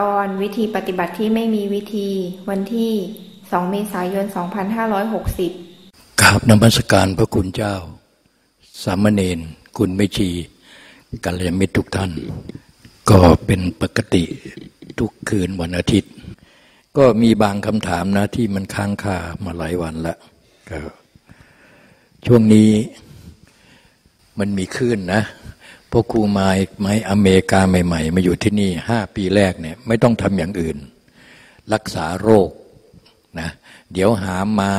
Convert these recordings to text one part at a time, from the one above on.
ตอนวิธีปฏิบัติที่ไม่มีวิธี วันที่ 2 เมษายน 2560กราบนมัสการพระคุณเจ้า สามเณรคุณไม่ชีกัลยาณมิตรทุกท่าน ก็เป็นปกติทุกคืนวันอาทิตย์ ก็มีบางคำถามนะที่มันค้างคามาหลายวันแล้วก็ช่วงนี้มันมีขึ้นนะ พวกครูมาไหมอเมริกาใหม่ ๆ มาอยู่ที่นี่ห้าปีแรกเนี่ยไม่ต้องทำอย่างอื่น รักษาโรคนะเดี๋ยวหามา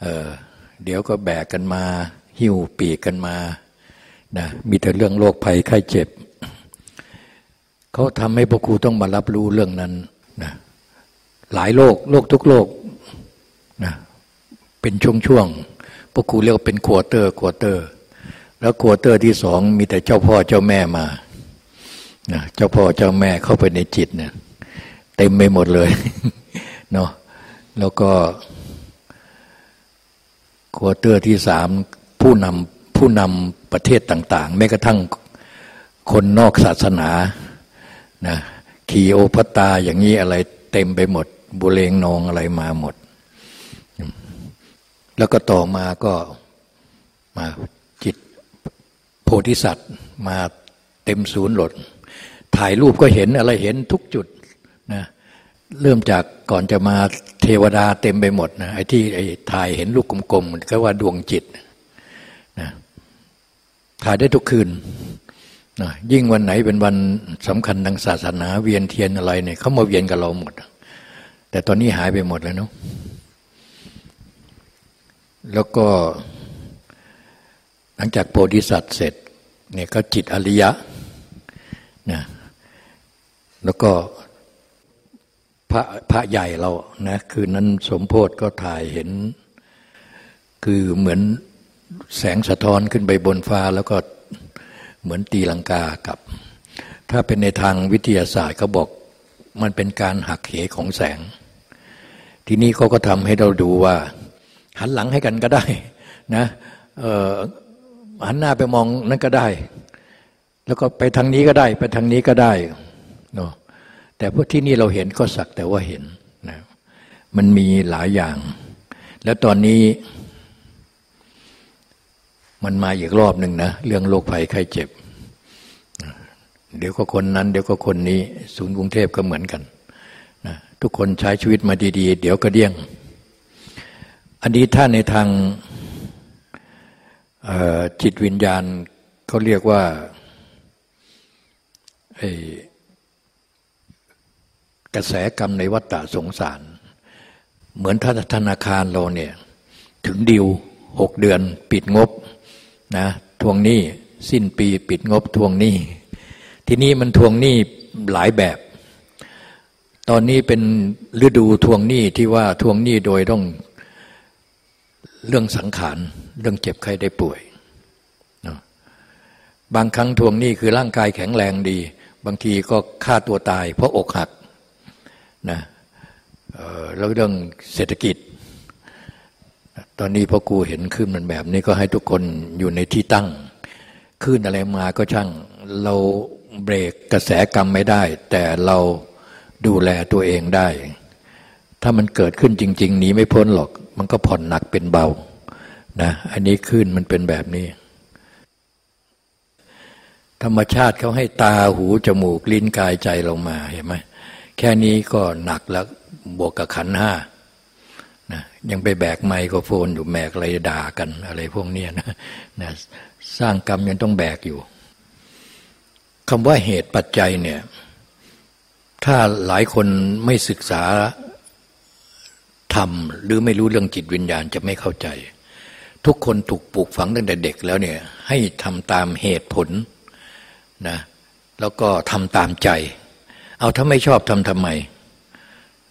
เเดี๋ยวก็แบกกันมา หิ้วปีกกันมานะมีแต่เรื่องโรคภัยไข้เจ็บ เขาทำให้พวกครูต้องมารับรู้เรื่องนั้นนะหลายโรคโรคทุกโรคนะเป็นช่วงๆพวกครูเรียกว่าเป็น quarter quarter แล้ว quarter ที่สองมีแต่เจ้าพ่อเจ้าแม่มาเจ้าพ่อเจ้าแม่เข้าไปในจิตเนี่ยเต็มไปหมดเลยเนาะแล้วก็ quarter ที่สามผู้นำผู้นำประเทศต่าง ๆ แม้กระทั่งคนนอกศาสนานะคลีโอพัตราอย่างนี้อะไรเต็มไปหมด บุเรงนองอะไรมาหมด แล้วก็ต่อมาก็มา ธิสัตว์มาเต็มศูนย์หลด ถ่ายรูปก็เห็นอะไรเห็นทุกจุดนะเริ่มจากก่อนจะมาเทวดาเต็มไปหมดนะไอ้ที่ไอ้ถ่ายเห็นลูกกลมๆก็ว่าดวงจิตนะถ่ายได้ทุกคืนนะยิ่งวันไหนเป็นวันสำคัญทางศาสนา เวียนเทียนอะไรเนี่ยเขามาเวียนกับเราหมด แต่ตอนนี้หายไปหมดแล้วเนาะแล้วก็ หลังจากโพธิสัตว์เสร็จเนี่ยก็จิตอริยะนะแล้วก็พระพระใหญ่เรานะคืนนั้นสมโพธก็ถ่ายเห็น คือเหมือนแสงสะท้อนขึ้นไปบนฟ้าแล้วก็เหมือนตีลังกากับ ถ้าเป็นในทางวิทยาศาสตร์เขาบอกมันเป็นการหักเหของแสง ทีนี้เขาก็ทำให้เราดูว่า หันหลังให้กันก็ได้นะ หันหน้าไปมองนั่นก็ได้ แล้วก็ไปทางนี้ก็ได้ ไปทางนี้ก็ได้เนาะแต่พวกที่นี่เราเห็นก็สักแต่ว่าเห็นนะมันมีหลายอย่าง แล้วตอนนี้มันมาอีกรอบหนึ่งนะ เรื่องโรคภัยไข้เจ็บ เดี๋ยวก็คนนั้น เดี๋ยวก็คนนี้ ศูนย์กรุงเทพก็เหมือนกันนะทุกคนใช้ชีวิตมาดี ๆ เดี๋ยวก็เดี้ยง อันนี้ถ้าในทาง จิตวิญญาณเขาเรียกว่าไอกระแสกรรมในวัฏฏะสงสาร เหมือนธนาคารเราเนี่ยถึงดิวหกเดือนปิดงบนะทวงหนี้สิ้นปีปิดงบทวงหนี้ ทีนี้มันทวงหนี้หลายแบบ ตอนนี้เป็นฤดูทวงหนี้ที่ว่าทวงหนี้โดยต้อง เรื่องสังขารเรื่องเจ็บไข้ได้ป่วยบางครั้งทวงหนี้คือร่างกายแข็งแรงดี บางทีก็ฆ่าตัวตาย เพราะอกหักนะแล้วเรื่องเศรษฐกิจ ตอนนี้พ่อกูเห็นขึ้นมันแบบนี้ก็ให้ทุกคนอยู่ในที่ตั้งขึ้นอะไรมาก็ช่างเราเบรกกระแสกรรมไม่ได้ แต่เราดูแลตัวเองได้ ถ้ามันเกิดขึ้นจริง ๆ หนีไม่พ้นหรอก มันก็ผ่อนหนักเป็นเบานะอันนี้ขึ้นมันเป็นแบบนี้ ธรรมชาติเขาให้ตาหูจมูกลิ้นกายใจลงมาเห็นไหมแค่นี้ก็หนักแล้วบวกกับขันห้านะยังไปแบกไมโครโฟนอยู่แบกอะไรด่ากันอะไรพวกนี้นะนะสร้างกรรมยังต้องแบกอยู่คำว่าเหตุปัจจัยเนี่ย ถ้าหลายคนไม่ศึกษา ทำหรือไม่รู้เรื่องจิตวิญญาณจะไม่เข้าใจ ทุกคนถูกปลูกฝังตั้งแต่เด็กแล้วเนี่ยให้ทำตามเหตุผลนะแล้วก็ทำตามใจ เอาถ้าไม่ชอบทำทำไม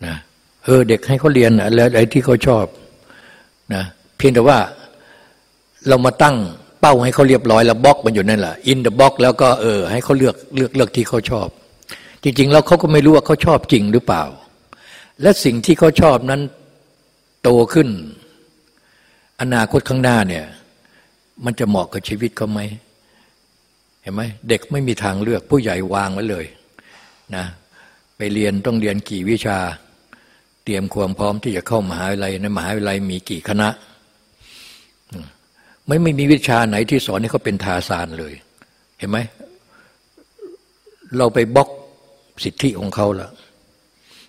นะเออเด็กให้เขาเรียนแล้วไอ้ที่เขาชอบนะเพียงแต่ว่าเรามาตั้งเป้าให้เขาเรียบร้อยแล้วบล็อกมันอยู่นั่นแหละอินเดอะบล็อกแล้วก็เออให้เขาเลือกเลือกเลือกที่เขาชอบ จริง ๆ แล้วเขาก็ไม่รู้ว่าเขาชอบจริงหรือเปล่า และสิ่งที่เขาชอบนั้น โตขึ้น อนาคตข้างหน้าเนี่ย มันจะเหมาะกับชีวิตเขาไหมเห็นไหมเด็กไม่มีทางเลือกผู้ใหญ่วางไว้เลยนะไปเรียนต้องเรียนกี่วิชา เตรียมความพร้อมที่จะเข้ามหาวิทยาลัยในมหาวิทยาลัยมีกี่คณะ ไม่ไม่มีวิชาไหนที่สอนให้เขาเป็นทาสานเลย เห็นไหมเราไปบล็อกสิทธิของเขาแล้ว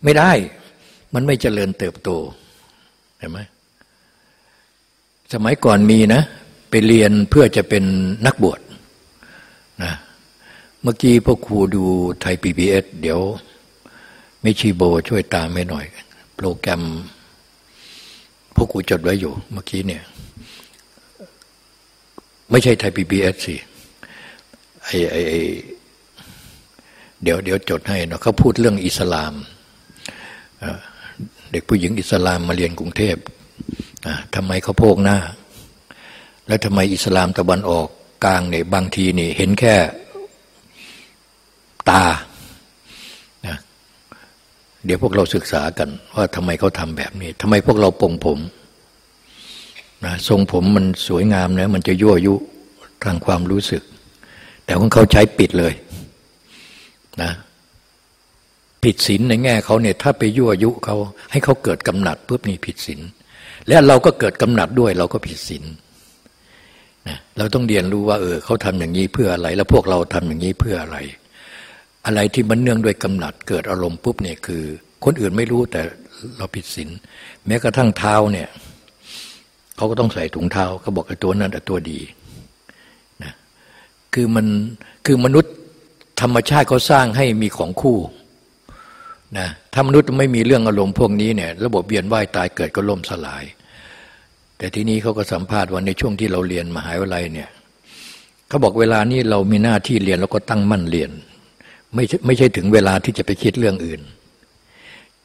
ไม่ได้มันไม่เจริญเติบโต ห็นไหมสมัยก่อนมีนะ ไปเรียนเพื่อจะเป็นนักบวชนะเมื่อกี้พ่อครูดูไทยพีบีเอสเดี๋ยวไม่ชีโบช่วยตามให้หน่อย โปรแกรมพวกกูจดไว้อยู่เมื่อกี้เนี่ย ไม่ใช่ไทยพีบีเอสสิไอไอเดี๋ยวเดี๋ยวจดให้เนาะเขาพูดเรื่องอิสลาม เด็กผู้หญิงอิสลามมาเรียนกรุงเทพทำไมเขาโพกหน้า แล้วทำไมอิสลามตะวันออกกลางเนี่ยบางทีนี่เห็นแค่ตานะเดี๋ยวพวกเราศึกษากัน ว่าทำไมเขาทำแบบนี้ทำไมพวกเราปงผมนะทรงผมมันสวยงามนะมันจะยั่วยุทางความรู้สึก แต่ของเขาใช้ปิดเลยนะ ผิดศีลในแง่เขาเนี่ยถ้าไปยั่วยุเขาให้เขาเกิดกำหนัดปุ๊บนี่ผิดศีลและเราก็เกิดกำหนัดด้วยเราก็ผิดศีลนะเราต้องเรียนรู้ว่าเออเขาทำอย่างนี้เพื่ออะไร แล้วพวกเราทำอย่างนี้เพื่ออะไร อะไรที่มันเนื่องด้วยกำหนัดเกิดอารมณ์ปุ๊บเนี่ยคือ คนอื่นไม่รู้แต่เราผิดศีลแม้กระทั่งเท้าเนี่ยเขาก็ต้องใส่ถุงเท้าเขาบอกไอ้ตัวนั้นแต่ตัวดีนะคือมันคือมนุษย์ธรรมชาติเขาสร้างให้มีของคู่ นะถ้ามนุษย์ไม่มีเรื่องอารมณ์พวกนี้เนี่ยระบบเวียนว่ายตายเกิดก็ล่มสลาย แต่ที่นี้เขาก็สัมภาษณ์ว่าในช่วงที่เราเรียนมหาวิทยาลัยเนี่ยเขาบอกเวลานี้เรามีหน้าที่เรียนแล้วก็ตั้งมั่นเรียน ไม่ไม่ใช่ถึงเวลาที่จะไปคิดเรื่องอื่น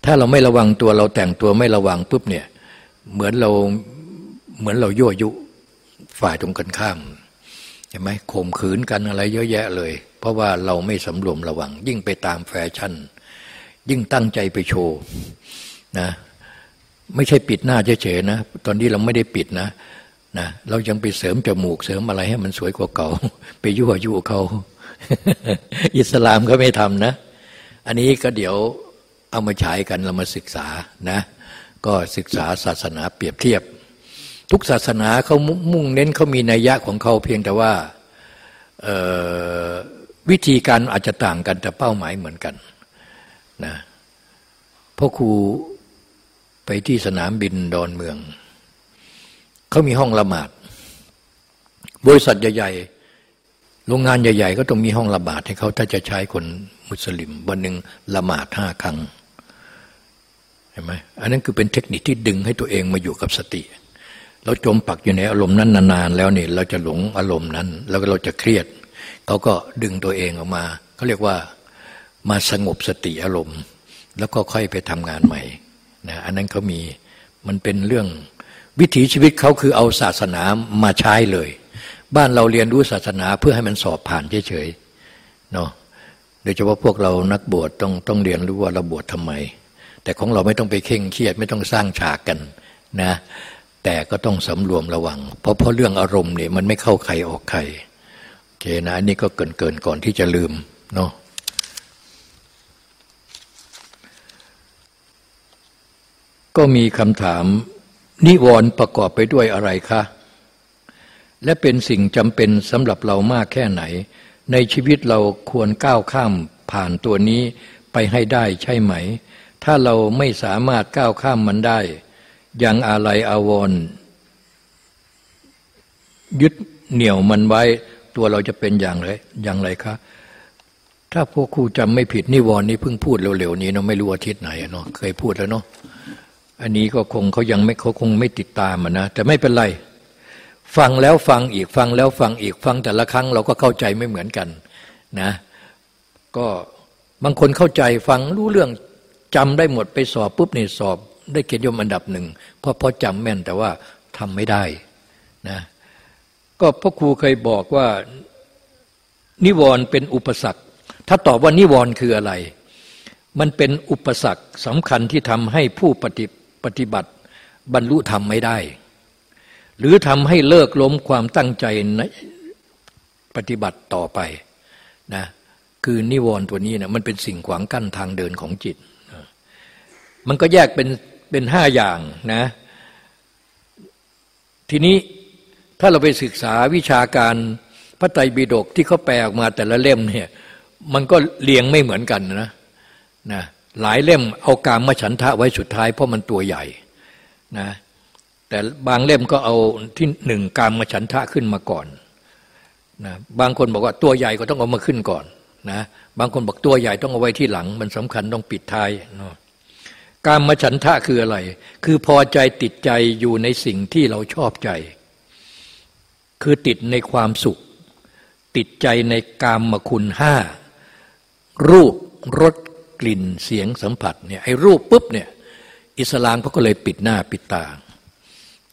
ถ้าเราไม่ระวังตัวเราแต่งตัวไม่ระวังปุ๊บเนี่ยเหมือนเราเหมือนเรายั่วยุฝ่ายตรงกันข้ามใช่ไหมข่มขืนกันอะไรเยอะแยะเลย เพราะว่าเราไม่สำรวมระวัง ยิ่งไปตามแฟชั่น ยิ่งตั้งใจไปโชว์นะไม่ใช่ปิดหน้าเฉยๆนะ ตอนนี้เราไม่ได้ปิดนะนะเรายังไปเสริมจมูกเสริมอะไรให้มันสวยกว่าเก่า ไปยั่วยุเขาอิสลามก็ไม่ทำนะ อันนี้ก็เดี๋ยวเอามาใช้กันเรามาศึกษานะ ก็ศึกษาศาสนาเปรียบเทียบ ทุกศาสนาเขามุ่งเน้นเขามีนัยยะของเขาเพียงแต่ว่าวิธีการอาจจะต่างกันแต่เป้าหมายเหมือนกัน นะพ่อครูไปที่สนามบินดอนเมือง เขามีห้องละหมาด บริษัทใหญ่ๆ โรงงานใหญ่ ๆ ก็ต้องมีห้องละหมาดให้เขาถ้าจะใช้คนมุสลิม วันหนึ่งละหมาดห้าครั้งเห็นไหมอันนั้นคือเป็นเทคนิคที่ดึงให้ตัวเองมาอยู่กับสติ เราจมปักอยู่ในอารมณ์นั้นนานๆแล้วเนี่ยเราจะหลงอารมณ์นั้น แล้วเราจะเครียด เขาก็ดึงตัวเองออกมาเขาเรียกว่า มาสงบสติอารมณ์ แล้วก็ค่อยไปทำงานใหม่นะอันนั้นเขามีมันเป็นเรื่องวิถีชีวิตเขาคือเอาศาสนามาใช้เลย บ้านเราเรียนรู้ศาสนาเพื่อให้มันสอบผ่านเฉยๆเนาะโดยเฉพาะพวกเรานักบวชต้องต้องเรียนรู้ว่าเราบวชทำไม แต่ของเราไม่ต้องไปเข่งเครียดไม่ต้องสร้างฉากกันนะแต่ก็ต้องสำรวมระวัง เพราะเพราะเรื่องอารมณ์เนี่ยมันไม่เข้าใครออกใครโอเคนะอันนี้ก็เกินเกินก่อนที่จะลืมเนาะ ก็มีคำถาม นิวรณ์ประกอบไปด้วยอะไรคะ และเป็นสิ่งจำเป็นสำหรับเรามากแค่ไหน ในชีวิตเราควรก้าวข้ามผ่านตัวนี้ไปให้ได้ใช่ไหม ถ้าเราไม่สามารถก้าวข้ามมันได้ ยังอะไรอาวรยึดเหนี่ยวมันไว้ ตัวเราจะเป็นอย่างไรอย่างไรคะถ้าพวกครูจำไม่ผิดนิวรณ์นี้เพิ่งพูดเร็วๆนี้เนาะไม่รู้อาทิตย์ไหนเนาะเคยพูดแล้วเนาะ อันนี้ก็คงเขายังไม่เขาคงไม่ติดตามนะแต่ไม่เป็นไร ฟังแล้วฟังอีกฟังแล้วฟังอีกฟังแต่ละครั้งเราก็เข้าใจไม่เหมือนกันนะก็บางคนเข้าใจฟังรู้เรื่องจำได้หมดไปสอบปุ๊บนี่สอบ ได้เกียรติยศอันดับหนึ่งเพราะพอจำแม่นแต่ว่าทำไม่ได้นะก็พ่อครูเคยบอกว่า นิวรณ์เป็นอุปสรรค ถ้าตอบว่านิวรณ์คืออะไร มันเป็นอุปสรรคสำคัญที่ทำให้ผู้ปฏิ ปฏิบัติบรรลุธรรมไม่ได้ หรือทำให้เลิกล้มความตั้งใจในปฏิบัติต่อไปนะคือนิวรณ์ตัวนี้นะมันเป็นสิ่งขวางกั้นทางเดินของจิต มันก็แยกเป็นเป็นห้าอย่างนะทีนี้ถ้าเราไปศึกษาวิชาการพระไตรปิฎกที่เขาแปลออกมาแต่ละเล่มเนี่ยมันก็เรียงไม่เหมือนกันนะนะ หลายเล่มเอาการมาฉันทะไว้สุดท้ายเพราะมันตัวใหญ่นะแต่บางเล่มก็เอาที่หนึ่งการมาฉันทะขึ้นมาก่อนนะบางคนบอกว่าตัวใหญ่ก็ต้องเอามาขึ้นก่อนนะบางคนบอกตัวใหญ่ต้องเอาไว้ที่หลัง มันสำคัญต้องปิดท้ายเนาะการมาฉันทะคืออะไร คือพอใจติดใจอยู่ในสิ่งที่เราชอบใจ คือติดในความสุข ติดใจในกามมคุณห้ารูปรส กลิ่นเสียงสัมผัสเนี่ยไอ้รูปปุ๊บเนี่ยอิสลามเขาก็เลยปิดหน้าปิดตา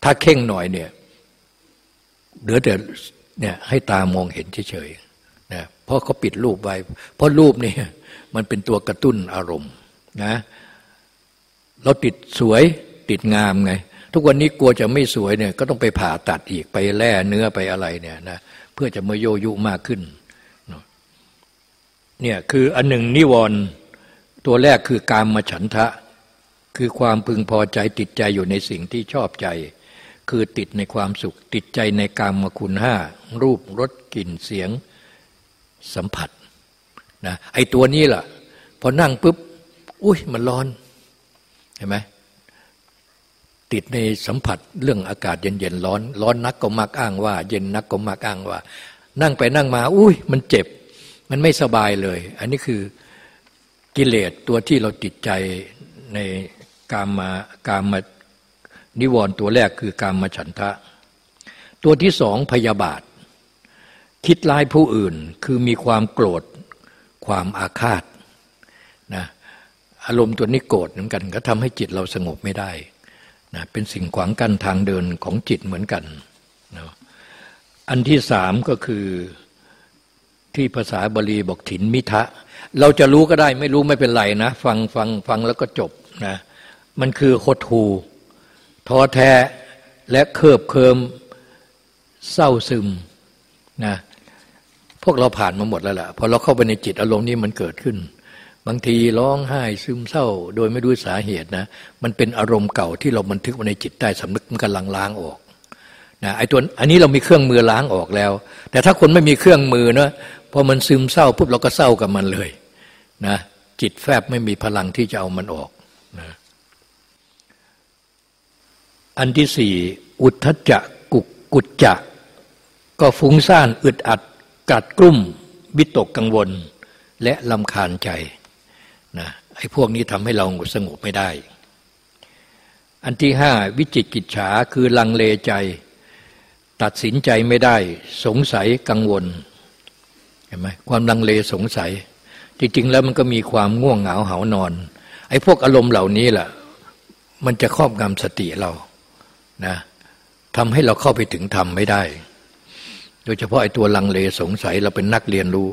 ถ้าเข่งหน่อยเนี่ยเหลือแต่เนี่ยให้ตามองเห็นเฉยๆนะเพราะเขาปิดรูปไว้ เพราะรูปนี่มันเป็นตัวกระตุ้นอารมณ์นะเราติดสวยติดงามไง ทุกวันนี้กลัวจะไม่สวยเนี่ยก็ต้องไปผ่าตัดอีกไปแล่เนื้อไปอะไรเนี่ยนะเพื่อจะมาโยยุมากขึ้นเนี่ยคืออันหนึ่งนิวรณ์ ตัวแรกคือการมาฉันทะ คือความพึงพอใจติดใจอยู่ในสิ่งที่ชอบใจ คือติดในความสุข ติดใจในกามคุณห้า รูปรสกลิ่นเสียงสัมผัสนะไอตัวนี้ล่ะ พอนั่งปุ๊บ อุ้ยมันร้อนเห็นไหมติดในสัมผัสเรื่องอากาศเย็นๆร้อน ร้อนนักก็มักอ้างว่า เย็นนักก็มักอ้างว่า นั่งไปนั่งมา อุ้ยมันเจ็บ มันไม่สบายเลย อันนี้คือ กิเลสตัวที่เราติดใจในกามมากามานิวรณ์ตัวแรกคือกามฉันทะ ตัวที่สองพยาบาท คิดร้ายผู้อื่นคือมีความโกรธความอาฆาตนะอารมณ์ตัวนี้โกรธเหมือนกัน ก็ทำให้จิตเราสงบไม่ได้นะเป็นสิ่งขวางกั้นทางเดินของจิตเหมือนกันนะอันที่สามก็คือที่ภาษาบาลีบอกถินมิทะ เราจะรู้ก็ได้ไม่รู้ไม่เป็นไรนะ ฟังฟังฟังแล้วก็จบนะมันคือโคตูท้อแท้และเคิบเคิมเศร้าซึมนะพวกเราผ่านมาหมดแล้วล่ะพอเราเข้าไปในจิตอารมณ์นี้มันเกิดขึ้น บางทีร้องไห้ซึมเศร้า โดยไม่รู้สาเหตุนะมันเป็นอารมณ์เก่าที่เราบันทึกไว้ในจิตใต้สำนึกมันกำลังล้างออกนะไอ้ตัวอันนี้เรามีเครื่องมือล้างออกแล้ว แต่ถ้าคนไม่มีเครื่องมือเนะพอมันซึมเศร้าปุ๊บเราก็เศร้ากับมันเลย นะจิตแฟบไม่มีพลังที่จะเอามันออกนะอันที่สี่อุทธจักกุกกุจจะ ก็ฟุ้งซ่านอึดอัดกัดกลุ่มวิตกกังวล และลำคาญใจนะไอ้พวกนี้ทำให้เราสงบไม่ได้ อันที่ห้าวิจิกิจฉาคือลังเลใจ ตัดสินใจไม่ได้ สงสัยกังวลเห็นไหมความลังเลสงสัย จริง ๆ แล้วมันก็มีความง่วงเหงาเหานอน ไอ้พวกอารมณ์เหล่านี้แหละมันจะครอบงำสติเรานะทำให้เราเข้าไปถึงธรรมไม่ได้ โดยเฉพาะไอ้ตัวลังเลสงสัยเราเป็นนักเรียนรู้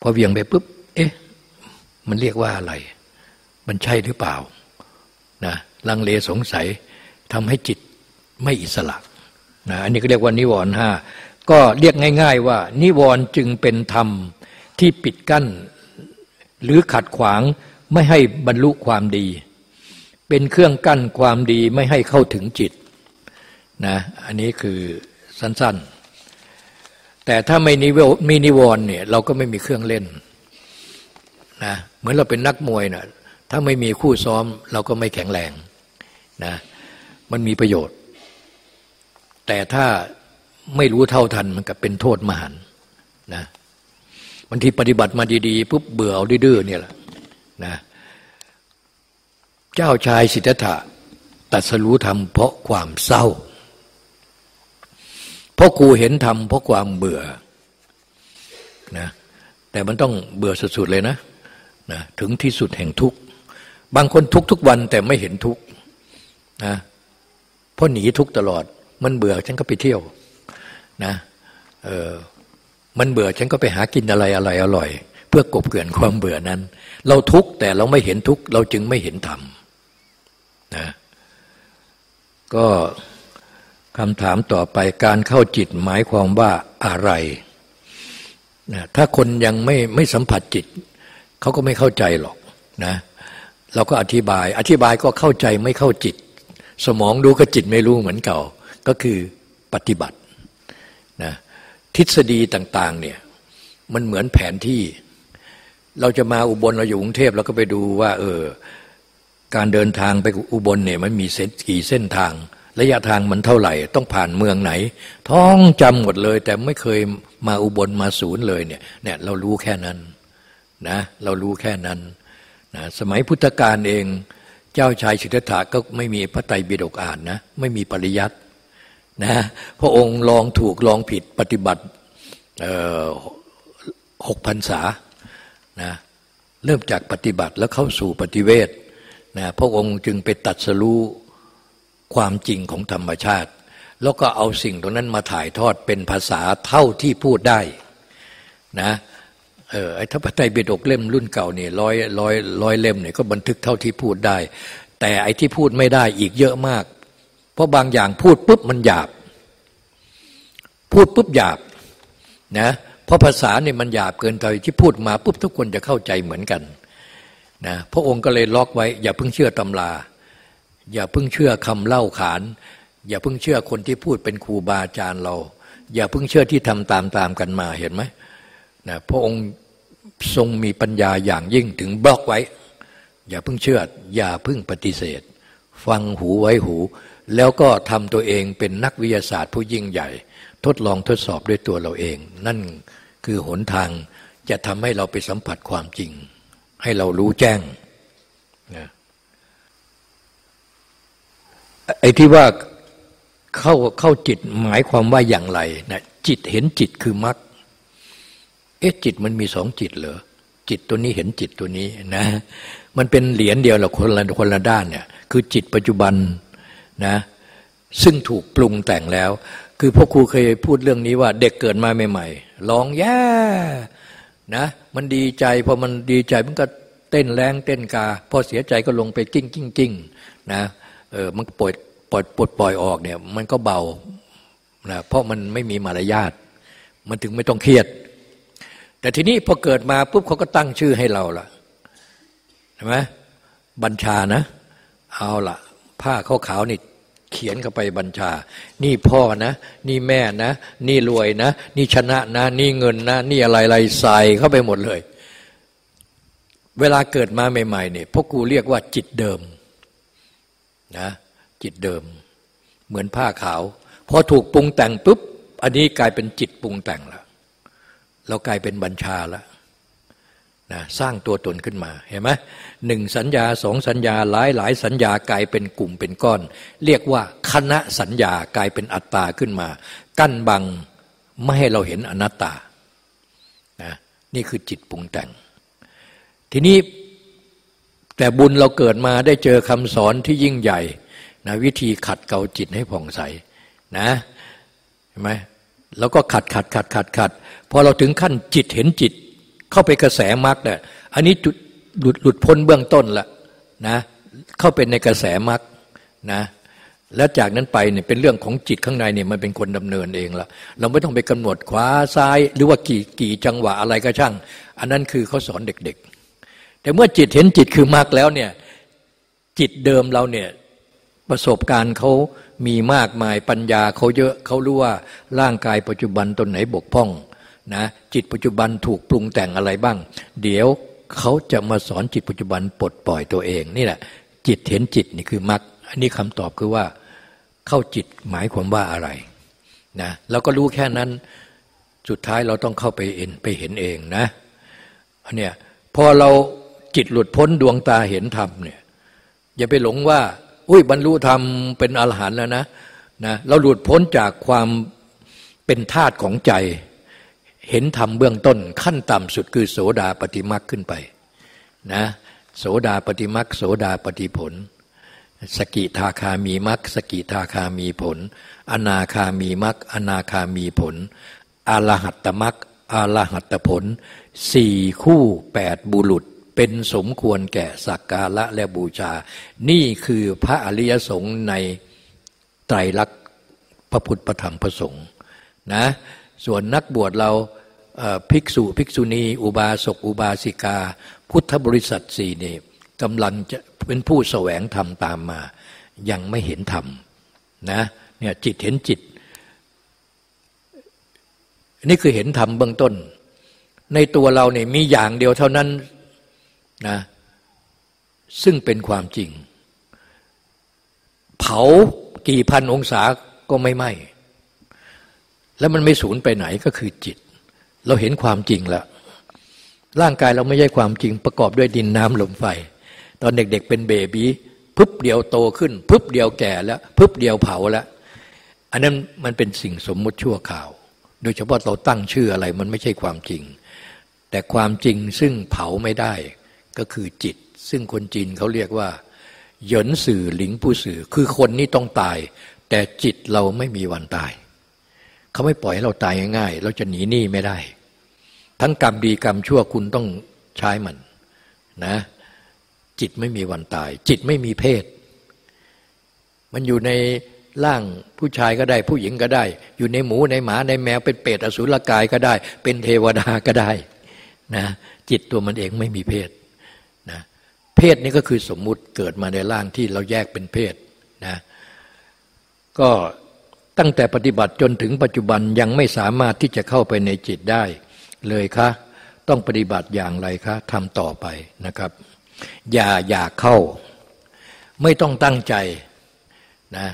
พอเวียงไปปุ๊บ เอ๊ะ มันเรียกว่าอะไร มันใช่หรือเปล่านะลังเลสงสัยทำให้จิตไม่อิสระนะอันนี้ก็เรียกว่านิวรณ์ห้าก็เรียกง่าย ๆ ว่า นิวรณ์จึงเป็นธรรมที่ปิดกั้น หรือขัดขวางไม่ให้บรรลุความดี เป็นเครื่องกั้นความดีไม่ให้เข้าถึงจิตนะอันนี้คือสั้นๆ แต่ถ้าไม่นิวมีนิวรณ์เนี่ยเราก็ไม่มีเครื่องเล่นนะเหมือนเราเป็นนักมวยนะถ้าไม่มีคู่ซ้อมเราก็ไม่แข็งแรงนะมันมีประโยชน์ แต่ถ้าไม่รู้เท่าทันมันก็เป็นโทษมหันนะ บางทีปฏิบัติมาดีๆปุ๊บเบื่อเอาดื้อเนี่ยแหละนะเจ้าชายสิทธัตถะตัดสรู้ธรรมเพราะความเศร้า เพราะกูเห็นธรรมเพราะความเบื่อนะแต่มันต้องเบื่อสุดๆเลยนะนะ ถึงที่สุดแห่งทุกข์ บางคนทุกทุกวันแต่ไม่เห็นทุกข์นะเพราะหนีทุกตลอด มันเบื่อฉันก็ไปเที่ยวนะเออ มันเบื่อฉันก็ไปหากินอะไรอะไรอร่อย เพื่อกบเกลื่อนความเบื่อนั้น เราทุกข์แต่เราไม่เห็นทุกข์เราจึงไม่เห็นธรรมนะก็คำถามต่อไปการเข้าจิตหมายความว่าอะไรนะถ้าคนยังไม่ไม่สัมผัสจิต เขาก็ไม่เข้าใจหรอกนะเราก็อธิบาย อธิบายก็เข้าใจไม่เข้าจิต สมองดูก็จิตไม่รู้เหมือนเก่า ก็คือปฏิบัตินะ ทฤษฎีต่างๆเนี่ยมันเหมือนแผนที่ เราจะมาอุบลเราอยู่กรุงเทพเราก็ไปดูว่า เออ การเดินทางไปอุบลเนี่ยมันมีเส้นกี่เส้นทาง ระยะทางมันเท่าไหร่ ต้องผ่านเมืองไหนท้องจำหมดเลย แต่ไม่เคยมาอุบลมาศูนย์เลยเนี่ยเนี่ยเรารู้แค่นั้นนะเรารู้แค่นั้นนะสมัยพุทธกาลเอง เจ้าชายสิทธัตถะก็ไม่มีพระไตรปิฎกอ่านนะไม่มีปริยัติ นะพระองค์ลองถูกลองผิดปฏิบัติหกพันษานะเริ่มจากปฏิบัติแล้วเข้าสู่ปฏิเวทนะพระองค์จึงไปตัดสรู้ความจริงของธรรมชาติ แล้วก็เอาสิ่งตรงนั้นมาถ่ายทอดเป็นภาษาเท่าที่พูดได้นะเออไอ้ถ้าพไตรปิฎกเล่มรุ่นเก่าเนี่ร้อยร้อยร้อยเล่มเนี่ยก็บันทึกเท่าที่พูดได้ แต่ไอ้ที่พูดไม่ได้อีกเยอะมาก ราะบางอย่างพูดปุ๊บมันหยาบ พูดปุ๊บหยาบนะเพราะภาษาเนี่ยมันหยาบเกินไปที่พูดมาปุ๊บทุกคนจะเข้าใจเหมือนกันนะพระองค์ก็เลยล็อกไว้ อย่าเพิ่งเชื่อตำราอย่าเพิ่งเชื่อคำเล่าขาน อย่าเพิ่งเชื่อคนที่พูดเป็นครูบาอาจารย์เรา อย่าเพิ่งเชื่อที่ทำตามตามกันมาเห็นไหมนะพระองค์ทรงมีปัญญาอย่างยิ่งถึงบล็อกไว้ อย่าเพิ่งเชื่อ อย่าเพิ่งปฏิเสธ ฟังหูไว้หู แล้วก็ทำตัวเองเป็นนักวิทยาศาสตร์ผู้ยิ่งใหญ่ ทดลองทดสอบด้วยตัวเราเอง นั่นคือหนทางจะทำให้เราไปสัมผัสความจริง ให้เรารู้แจ้งนะไอ้ที่ว่าเข้าเข้าจิตหมายความว่าอย่างไรนะจิตเห็นจิตคือมรรคเอ๊ะจิตมันมีสองจิตเหรอจิตตัวนี้เห็นจิตตัวนี้นะ มันเป็นเหรียญเดียวหรอคนละคนละด้านเนี่ย คือจิตปัจจุบัน นะซึ่งถูกปรุงแต่งแล้ว คือพ่อครูเคยพูดเรื่องนี้ว่า เด็กเกิดมาใหม่ๆร้องแย่นะมันดีใจพอมันดีใจมันก็เต้นแรงเต้นกา พอเสียใจก็ลงไปกลิ้งกลิ้งกลิ้งนะเออมันปล่อยปล่อยปลดปล่อยออกเนี่ยมันก็เบานะเพราะมันไม่มีมารยาทมันถึงไม่ต้องเครียด แต่ทีนี้พอเกิดมาปุ๊บเขาก็ตั้งชื่อให้เราล่ะใช่ไหมบัญชานะ เอาล่ะ ผ้าขาวๆนี่เขียนเข้าไปบัญชา นี่พ่อนะ นี่แม่นะ นี่รวยนะ นี่ชนะนะ นี่เงินนะ นี่อะไรอะไรใส่เข้าไปหมดเลย เวลาเกิดมาใหม่ๆเนี่ยพวกกูเรียกว่าจิตเดิมนะจิตเดิม เหมือนผ้าขาวพอถูกปรุงแต่งปุ๊บอันนี้กลายเป็นจิตปรุงแต่งแล้วเรากลายเป็นบัญชาแล้ว นะสร้างตัวตนขึ้นมาเห็นไหมหนึ่งสัญญาสองสัญญาหลายหลายสัญญากลายเป็นกลุ่มเป็นก้อน เรียกว่าคณะสัญญากลายเป็นอัตตาขึ้นมา กั้นบังไม่ให้เราเห็นอนัตตานะนี่คือจิตปรุงแต่ง ทีนี้แต่บุญเราเกิดมาได้เจอคำสอนที่ยิ่งใหญ่นะวิธีขัดเกลาจิตให้ผ่องใสนะเห็นไหมแล้วก็ขัดขัดขัดขัดขัดพอเราถึงขั้นจิตเห็นจิต เข้าไปกระแสมรรคเนี่ยอันนี้จุดหลุดหลุดพ้นเบื้องต้นละนะเข้าเป็นในกระแสมรรคนะแล้วจากนั้นไปเนี่ยเป็นเรื่องของจิตข้างในเนี่ยมันเป็นคนดำเนินเองละเราไม่ต้องไปกำหนดขวาซ้าย หรือว่ากี่กี่จังหวะอะไรก็ช่าง อันนั้นคือเขาสอนเด็ก ๆ แต่เมื่อจิตเห็นจิตคือมรรคแล้วเนี่ยจิตเดิมเราเนี่ยประสบการณ์เขามีมากมายปัญญาเขาเยอะเขารู้ว่าร่างกายปัจจุบันตนไหนบกพร่อง นะจิตปัจจุบันถูกปรุงแต่งอะไรบ้าง เดี๋ยวเขาจะมาสอนจิตปัจจุบันปลดปล่อยตัวเองนี่แหละ จิตเห็นจิตนี่คือมรรคอันนี้คำตอบคือว่า เข้าจิตหมายความว่าอะไรนะเราก็รู้แค่นั้นสุดท้ายเราต้องเข้าไปเห็นไปเห็นเองนะอันเนี้ยพอเราจิตหลุดพ้นดวงตาเห็นธรรมเนี่ยอย่าไปหลงว่า อุ้ยบรรลุธรรมเป็นอรหันต์แล้วนะนะเราหลุดพ้นจากความเป็นธาตุของใจ เห็นธรรมเบื้องต้น ขั้นต่ำสุดคือโสดาปฏิมักขึ้นไปนะโสดาปฏิมักโสดาปฏิผล สกิทาคามีมักสกิทาคามีผล อนาคามีมักอนาคามีผลอรหัตตมักอรหัตผลสี่คู่แปดบุรุษ เป็นสมควรแก่สักการะและบูชา นี่คือพระอริยสงฆ์ในไตรลักษณ์พระพุทธธรรมพระสงฆ์นะ ส่วนนักบวชเราภิกษุภิกษุณี อุบาสกอุบาสิกา พุทธบริษัทสี่นี่กำลังจะเป็นผู้แสวงธรรมตามมา ยังไม่เห็นธรรมนะเนี่ยจิตเห็นจิต นี่คือเห็นธรรมเบื้องต้น ในตัวเราเนี่ยมีอย่างเดียวเท่านั้นนะซึ่งเป็นความจริง เผากี่พันองศาก็ไม่ไหม้ แล้วมันไม่สูญไปไหนก็คือจิต เราเห็นความจริงแล้วร่างกายเราไม่ใช่ความจริงประกอบด้วยดินน้ำลมไฟ ตอนเด็กๆเป็นเบบีพึบเดียวโตขึ้นพึบเดียวแก่แล้วพึบเดียวเผาแล้ว อันนั้นมันเป็นสิ่งสมมุติชั่วข่าว โดยเฉพาะเราตั้งชื่ออะไรมันไม่ใช่ความจริง แต่ความจริงซึ่งเผาไม่ได้ก็คือจิต ซึ่งคนจีนเขาเรียกว่าเหยินสื่อหลิงผู้สื่อ คือคนนี้ต้องตาย แต่จิตเราไม่มีวันตาย เขาไม่ปล่อยให้เราตายง่ายๆเราจะหนีหนี้ไม่ได้ ทั้งกรรมดีกรรมชั่วคุณต้องใช้มันนะ จิตไม่มีวันตาย จิตไม่มีเพศ มันอยู่ในร่างผู้ชายก็ได้ ผู้หญิงก็ได้ อยู่ในหมูในหมาในแมวเป็นเปรตอสุรกายก็ได้ เป็นเทวดาก็ได้นะจิตตัวมันเองไม่มีเพศนะเพศนี่ก็คือสมมุติเกิดมาในร่างที่เราแยกเป็นเพศนะก็ ตั้งแต่ปฏิบัติจนถึงปัจจุบันยังไม่สามารถที่จะเข้าไปในจิตได้ เลยคะ ต้องปฏิบัติอย่างไรคะทำต่อไปนะครับ อย่าอยากเข้า ไม่ต้องตั้งใจนะ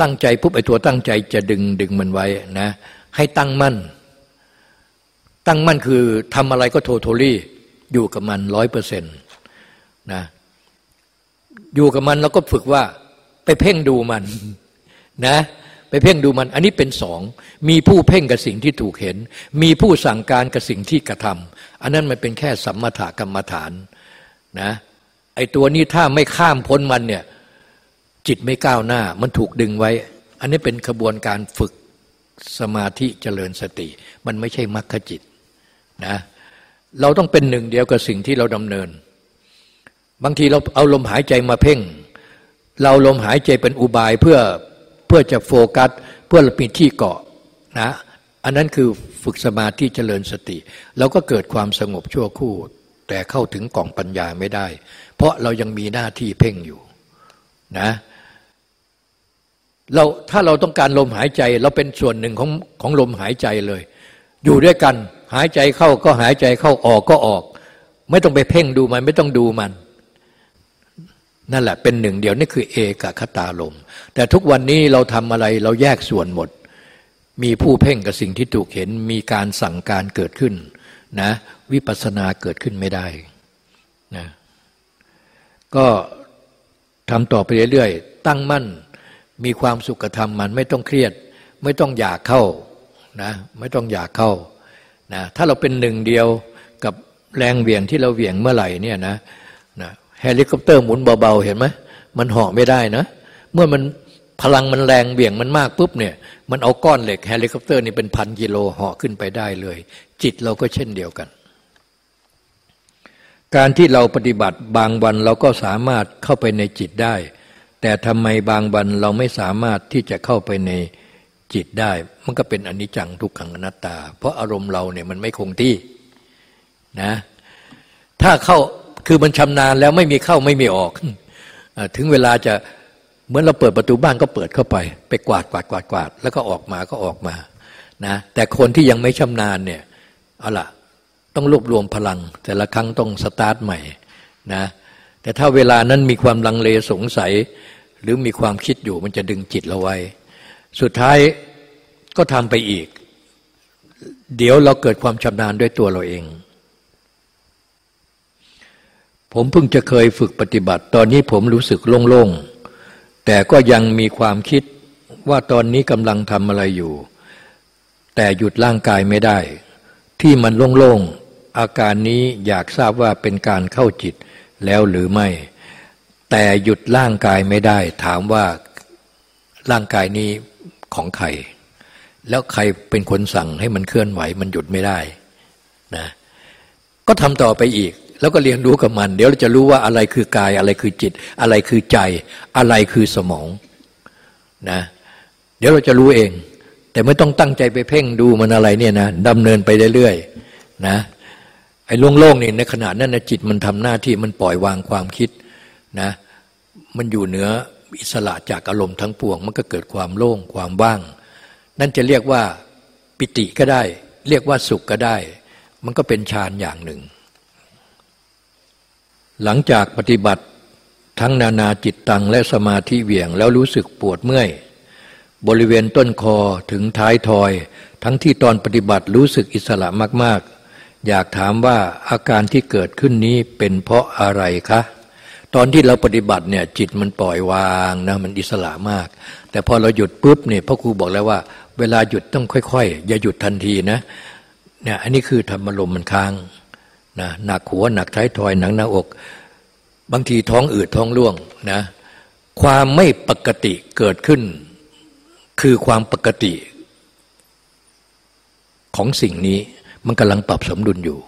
ตั้งใจปุ๊บไอตัวตั้งใจจะดึงดึงมันไว้นะให้ตั้งมั่น ตั้งมั่นคือทำอะไรก็โทโทลี่อยู่กับมันร้อยเปอร์เซ็นต์นะอยู่กับมันแล้วก็ฝึกว่าไปเพ่งดูมันนะ ไปเพ่งดูมัน อันนี้เป็นสองมีผู้เพ่งกับสิ่งที่ถูกเห็น มีผู้สั่งการกับสิ่งที่กระทำอันนั้นมันเป็นแค่สัมมาถกรรมฐานนะไอตัวนี้ถ้าไม่ข้ามพ้นมันเนี่ยจิตไม่ก้าวหน้า มันถูกดึงไว้ อันนี้เป็นขบวนการฝึกสมาธิเจริญสติ มันไม่ใช่มรรคจิตนะเราต้องเป็นหนึ่งเดียวกับสิ่งที่เราดำเนิน บางทีเราเอาลมหายใจมาเพ่ง เราลมหายใจเป็นอุบายเพื่อ เพื่อจะโฟกัส เพื่อมีที่เกาะนะอันนั้นคือฝึกสมาธิเจริญสติ แล้วก็เกิดความสงบชั่วคู่ แต่เข้าถึงกล่องปัญญาไม่ได้ เพราะเรายังมีหน้าที่เพ่งอยู่นะเราถ้าเราต้องการลมหายใจเราเป็นส่วนหนึ่งของของลมหายใจเลย อยู่ด้วยกันหายใจเข้าก็หายใจเข้าออกก็ออก ไม่ต้องไปเพ่งดูมัน ไม่ต้องดูมัน นั่นแหละเป็นหนึ่งเดียวนี่คือเอกคตาลม แต่ทุกวันนี้เราทำอะไรเราแยกส่วนหมด มีผู้เพ่งกับสิ่งที่ถูกเห็นมีการสั่งการเกิดขึ้นนะวิปัสสนาเกิดขึ้นไม่ได้นะก็ทำต่อไปเรื่อยๆ ตั้งมั่นมีความสุขกับธรรมมันไม่ต้องเครียด ไม่ต้องอยากเข้านะไม่ต้องอยากเข้านะถ้าเราเป็นหนึ่งเดียวกับแรงเหวี่ยงที่เราเหวี่ยงเมื่อไหร่เนี่ยนะ เฮลิคอปเตอร์หมุนเบาๆ เห็นไหมมันเหาะไม่ได้นะ เมื่อมันพลังมันแรงเหวี่ยงมันมากปุ๊บเนี่ย มันเอาก้อนเหล็กเฮลิคอปเตอร์นี่เป็นพันกิโลเหาะขึ้นไปได้เลย จิตเราก็เช่นเดียวกัน การที่เราปฏิบัติบางวันเราก็สามารถเข้าไปในจิตได้ แต่ทำไมบางวันเราไม่สามารถที่จะเข้าไปในจิตได้ มันก็เป็นอนิจจังทุกขังอนัตตา เพราะอารมณ์เราเนี่ยมันไม่คงที่นะ ถ้าเข้า คือมันชำนาญแล้วไม่มีเข้าไม่มีออกถึงเวลาจะเหมือนเราเปิดประตูบ้านก็เปิดเข้าไป ไปกวาดกวาดกวาดกวาดแล้วก็ออกมาก็ออกมานะแต่คนที่ยังไม่ชำนาญเนี่ยเอาล่ะต้องรวบรวมพลัง แต่ละครั้งต้องสตาร์ทใหม่นะแต่ถ้าเวลานั้นมีความลังเลสงสัย หรือมีความคิดอยู่มันจะดึงจิตเราไว้ สุดท้ายก็ทำไปอีก เดี๋ยวเราเกิดความชำนาญด้วยตัวเราเอง ผมเพิ่งจะเคยฝึกปฏิบัติ ตอนนี้ผมรู้สึกโล่งๆ แต่ก็ยังมีความคิดว่าตอนนี้กำลังทำอะไรอยู่ แต่หยุดร่างกายไม่ได้ ที่มันโล่งๆ อาการนี้อยากทราบว่าเป็นการเข้าจิตแล้วหรือไม่ แต่หยุดร่างกายไม่ได้ ถามว่าร่างกายนี้ของใคร แล้วใครเป็นคนสั่งให้มันเคลื่อนไหวมันหยุดไม่ได้นะก็ทำต่อไปอีก แล้วก็เรียนรู้กับมัน เดี๋ยวเราจะรู้ว่าอะไรคือกายอะไรคือจิต อะไรคือใจ อะไรคือสมองนะเดี๋ยวเราจะรู้เอง แต่ไม่ต้องตั้งใจไปเพ่งดูมันอะไรเนี่ยนะดำเนินไปเรื่อยๆนะไอ้โล่งๆนี่ในขณะนั้นนะจิตมันทำหน้าที่มันปล่อยวางความคิดนะมันอยู่เหนืออิสระจากอารมณ์ทั้งปวง มันก็เกิดความโล่งความว่าง นั่นจะเรียกว่าปิติก็ได้ เรียกว่าสุขก็ได้ มันก็เป็นฌานอย่างหนึ่ง หลังจากปฏิบัติทั้งนานาจิตตังและสมาธิเวียงแล้วรู้สึกปวดเมื่อย บริเวณต้นคอถึงท้ายทอย ทั้งที่ตอนปฏิบัติรู้สึกอิสระมากๆ อยากถามว่าอาการที่เกิดขึ้นนี้เป็นเพราะอะไรคะ ตอนที่เราปฏิบัติเนี่ยจิตมันปล่อยวางนะมันอิสระมาก แต่พอเราหยุดปุ๊บเนี่ยพ่อครูบอกแล้วว่า เวลาหยุดต้องค่อยๆ อย่าหยุดทันทีนะเนี่ยอันนี้คือธรรมลมมันค้าง นะหนักหัวหนักท้ายทอยหนังหน้าอก บางทีท้องอืดท้องร่วงนะความไม่ปกติเกิดขึ้น คือความปกติ ของสิ่งนี้มันกำลังปรับสมดุลอยู่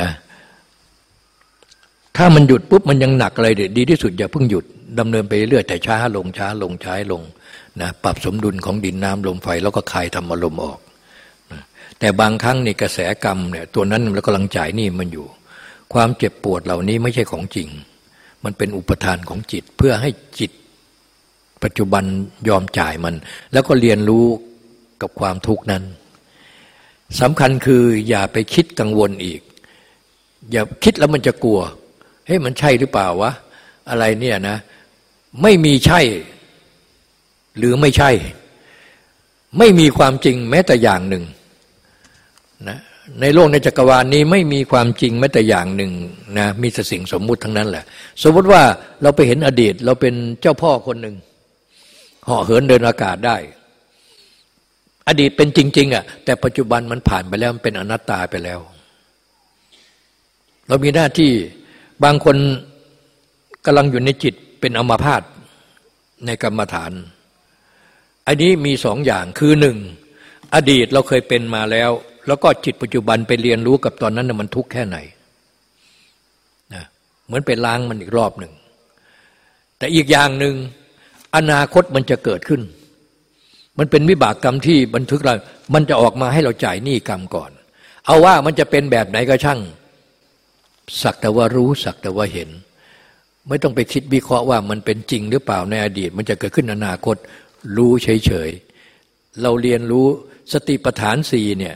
นะถ้ามันหยุดปุ๊บมันยังหนักอะไรเดี๋ยดีที่สุดอย่าเพิ่งหยุดดำเนินไปเรื่อยแต่ช้าลงช้าลงช้าลงนะปรับสมดุลของดินน้ำลมไฟแล้วก็คลายธรรมลมออก แต่บางครั้งในกระแสกรรมเนี่ยตัวนั้นเรากำลังจ่ายนี่มันอยู่ ความเจ็บปวดเหล่านี้ไม่ใช่ของจริง มันเป็นอุปทานของจิตเพื่อให้จิต ปัจจุบันยอมจ่ายมัน แล้วก็เรียนรู้กับความทุกข์นั้นสำคัญคืออย่าไปคิดกังวลอีก อย่าคิดแล้วมันจะกลัวเฮ้ยมันใช่หรือเปล่าวะอะไรเนี่ยนะ ไม่มีใช่ หรือไม่ใช่ ไม่มีความจริงแม้แต่อย่างหนึ่ง นะในโลกในจักรวาลนี้ไม่มีความจริงแม้แต่อย่างหนึ่งนะมีแต่สิ่งสมมุติทั้งนั้นแหละ สมมติว่าเราไปเห็นอดีตเราเป็นเจ้าพ่อคนหนึ่งเหาะเหินเดินอากาศได้ อดีตเป็นจริง ๆอะแต่ปัจจุบันมันผ่านไปแล้วมันเป็นอนัตตาไปแล้ว เรามีหน้าที่บางคนกำลังอยู่ในจิตเป็นอมาพาตในกรรมฐาน อันนี้มีสองอย่างคือหนึ่งอดีตเราเคยเป็นมาแล้ว แล้วก็จิตปัจจุบันไปเรียนรู้กับตอนนั้นมันทุกข์แค่ไหนนะเหมือนไปล้างมันอีกรอบหนึ่ง แต่อีกอย่างหนึ่งอนาคตมันจะเกิดขึ้น มันเป็นวิบากกรรมที่บันทึกเรา มันจะออกมาให้เราจ่ายหนี้กรรมก่อน เอาว่ามันจะเป็นแบบไหนก็ช่าง สักแต่ว่ารู้สักแต่ว่าเห็น ไม่ต้องไปคิดวิเคราะห์ว่ามันเป็นจริงหรือเปล่าในอดีต มันจะเกิดขึ้นอนาคตรู้เฉยๆเราเรียนรู้สติปัฏฐานสี่เนี่ย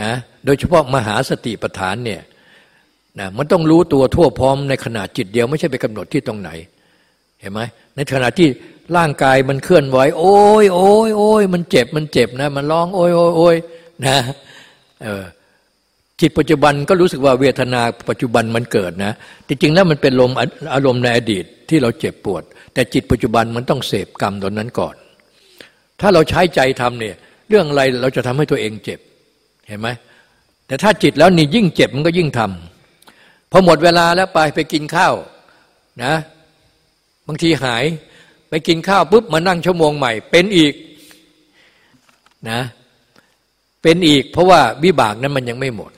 นะโดยเฉพาะมหาสติปัฏฐานเนี่ยนะมันต้องรู้ตัวทั่วพร้อมในขณะจิตเดียว ไม่ใช่ไปกำหนดที่ตรงไหน เห็นไหมในขณะที่ร่างกายมันเคลื่อนไหวโอ้ยโอ้ยโอ้ยมันเจ็บมันเจ็บนะ มันร้องโอ้ยโอ้ยโอ้ยนะเออจิตปัจจุบันก็รู้สึกว่าเวทนาปัจจุบันมันเกิดนะจริงๆแล้วมันเป็นลมอารมณ์ในอดีตที่เราเจ็บปวด แต่จิตปัจจุบันมันต้องเสพกรรมตอนนั้นก่อน ถ้าเราใช้ใจทำเนี่ยเรื่องอะไรเราจะทำให้ตัวเองเจ็บ เห็นไหมแต่ถ้าจิตแล้วนี่ยิ่งเจ็บมันก็ยิ่งทำพอหมดเวลาแล้วไปไปกินข้าวนะบางทีหายไปกินข้าวปุ๊บมานั่งชั่วโมงใหม่ เป็นอีกนะเป็นอีกเพราะว่าวิบากนั้นมันยังไม่หมด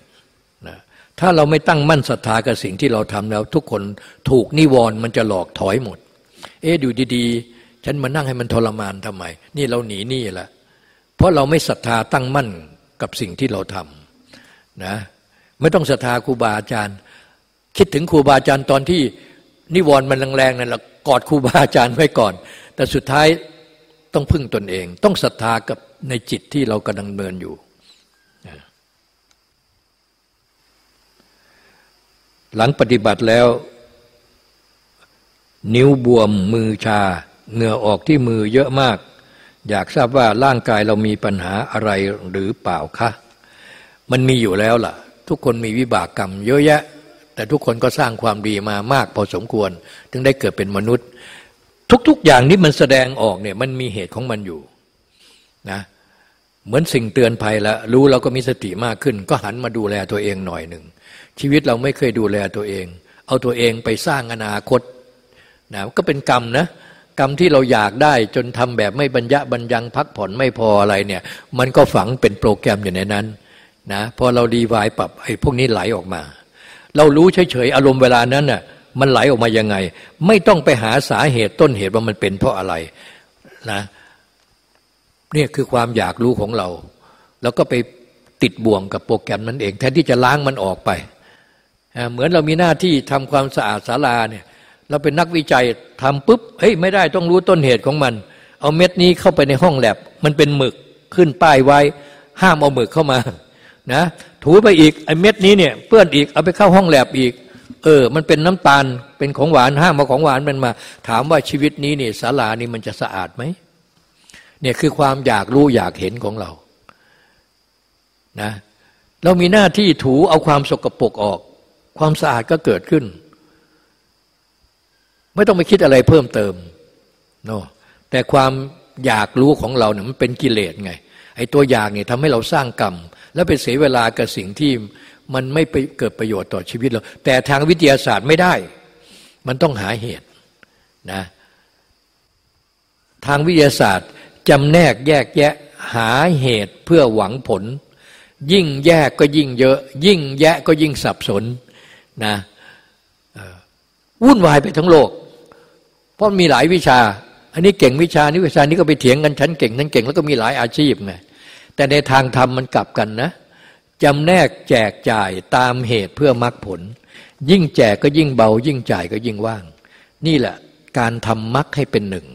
นะถ้าเราไม่ตั้งมั่นศรัทธากับสิ่งที่เราทำแล้ว ทุกคนถูกนิวรณ์มันจะหลอกถอยหมด เอ๊ะดูดีๆ ฉันมานั่งให้มันทรมานทำไม นี่เราหนีนี่แหละเพราะเราไม่ศรัทธาตั้งมั่น กับสิ่งที่เราทำนะไม่ต้องศรัทธาครูบาอาจารย์ คิดถึงครูบาอาจารย์ตอนที่นิวรณ์มันแรงๆนั่นแหละกอดครูบาอาจารย์ไว้ก่อน แต่สุดท้ายต้องพึ่งตนเอง ต้องศรัทธากับในจิตที่เรากำลังเมินอยู่ หลังปฏิบัติแล้ว นิ้วบวมมือชา เหงื่อออกที่มือเยอะมาก อยากทราบว่าร่างกายเรามีปัญหาอะไรหรือเปล่าคะมันมีอยู่แล้วล่ะ ทุกคนมีวิบากกรรมเยอะแยะ แต่ทุกคนก็สร้างความดีมามากพอสมควร ถึงได้เกิดเป็นมนุษย์ ทุกๆอย่างนี้มันแสดงออกเนี่ยมันมีเหตุของมันอยู่นะเหมือนสิ่งเตือนภัยแล้วรู้เราก็มีสติมากขึ้น ก็หันมาดูแลตัวเองหน่อยหนึ่ง ชีวิตเราไม่เคยดูแลตัวเอง เอาตัวเองไปสร้างอนาคตนะก็เป็นกรรมนะ กรรมที่เราอยากได้จนทำแบบไม่บรรยะบรรยังพักผ่อนไม่พออะไรเนี่ย มันก็ฝังเป็นโปรแกรมอยู่ในนั้นนะพอเราดีวายปรับไอ้พวกนี้ไหลออกมา เรารู้เฉยๆอารมณ์เวลานั้นน่ะมันไหลออกมายังไง ไม่ต้องไปหาสาเหตุต้นเหตุว่ามันเป็นเพราะอะไรนะเนี่ยคือความอยากรู้ของเรา แล้วก็ไปติดบ่วงกับโปรแกรมนั้นเอง แทนที่จะล้างมันออกไป เหมือนเรามีหน้าที่ทำความสะอาดศาลาเนี่ย เราเป็นนักวิจัยทำปุ๊บเฮ้ยไม่ได้ต้องรู้ต้นเหตุของมัน เอาเม็ดนี้เข้าไปในห้องแลบมันเป็นหมึกขึ้นป้ายไว้ ห้ามเอาหมึกเข้ามานะถูไปอีกไอ้เม็ดนี้เนี่ยเปื้อนอีกเอาไปเข้าห้องแลบอีก เออ มันเป็นน้ำตาลเป็นของหวานห้ามเอาของหวานมันมา ถามว่าชีวิตนี้เนี่ยศาลานี่มันจะสะอาดไหมเนี่ยคือความอยากรู้อยากเห็นของเรานะเรามีหน้าที่ถูเอาความสกปรกออก ความสะอาดก็เกิดขึ้น ไม่ต้องไปคิดอะไรเพิ่มเติมเนาะแต่ความอยากรู้ของเราเนี่ยมันเป็นกิเลสไงไอ้ตัวอยากเนี่ยทำให้เราสร้างกรรม แล้วไปเสียเวลากับสิ่งที่มันไม่ไปเกิดประโยชน์ต่อชีวิตเรา แต่ทางวิทยาศาสตร์ไม่ได้ มันต้องหาเหตุนะทางวิทยาศาสตร์จำแนกแยกแยะหาเหตุเพื่อหวังผล ยิ่งแยกก็ยิ่งเยอะ ยิ่งแยะก็ยิ่งสับสนนะวุ่นวายไปทั้งโลก ราะมีหลายวิชา อันนี้เก่งวิชานี้วิชานี้ก็ไปเถียงกันฉันเก่งนั้นเก่งแล้วก็มีหลายอาชีพไงแต่ในทางธรรมมันกลับกันนะจำแนกแจกจ่ายตามเหตุเพื่อมรักผล ยิ่งแจกก็ยิ่งเบา ยิ่งจ่ายก็ยิ่งว่าง นี่แหละการทำมรรคให้เป็นหนึ่ง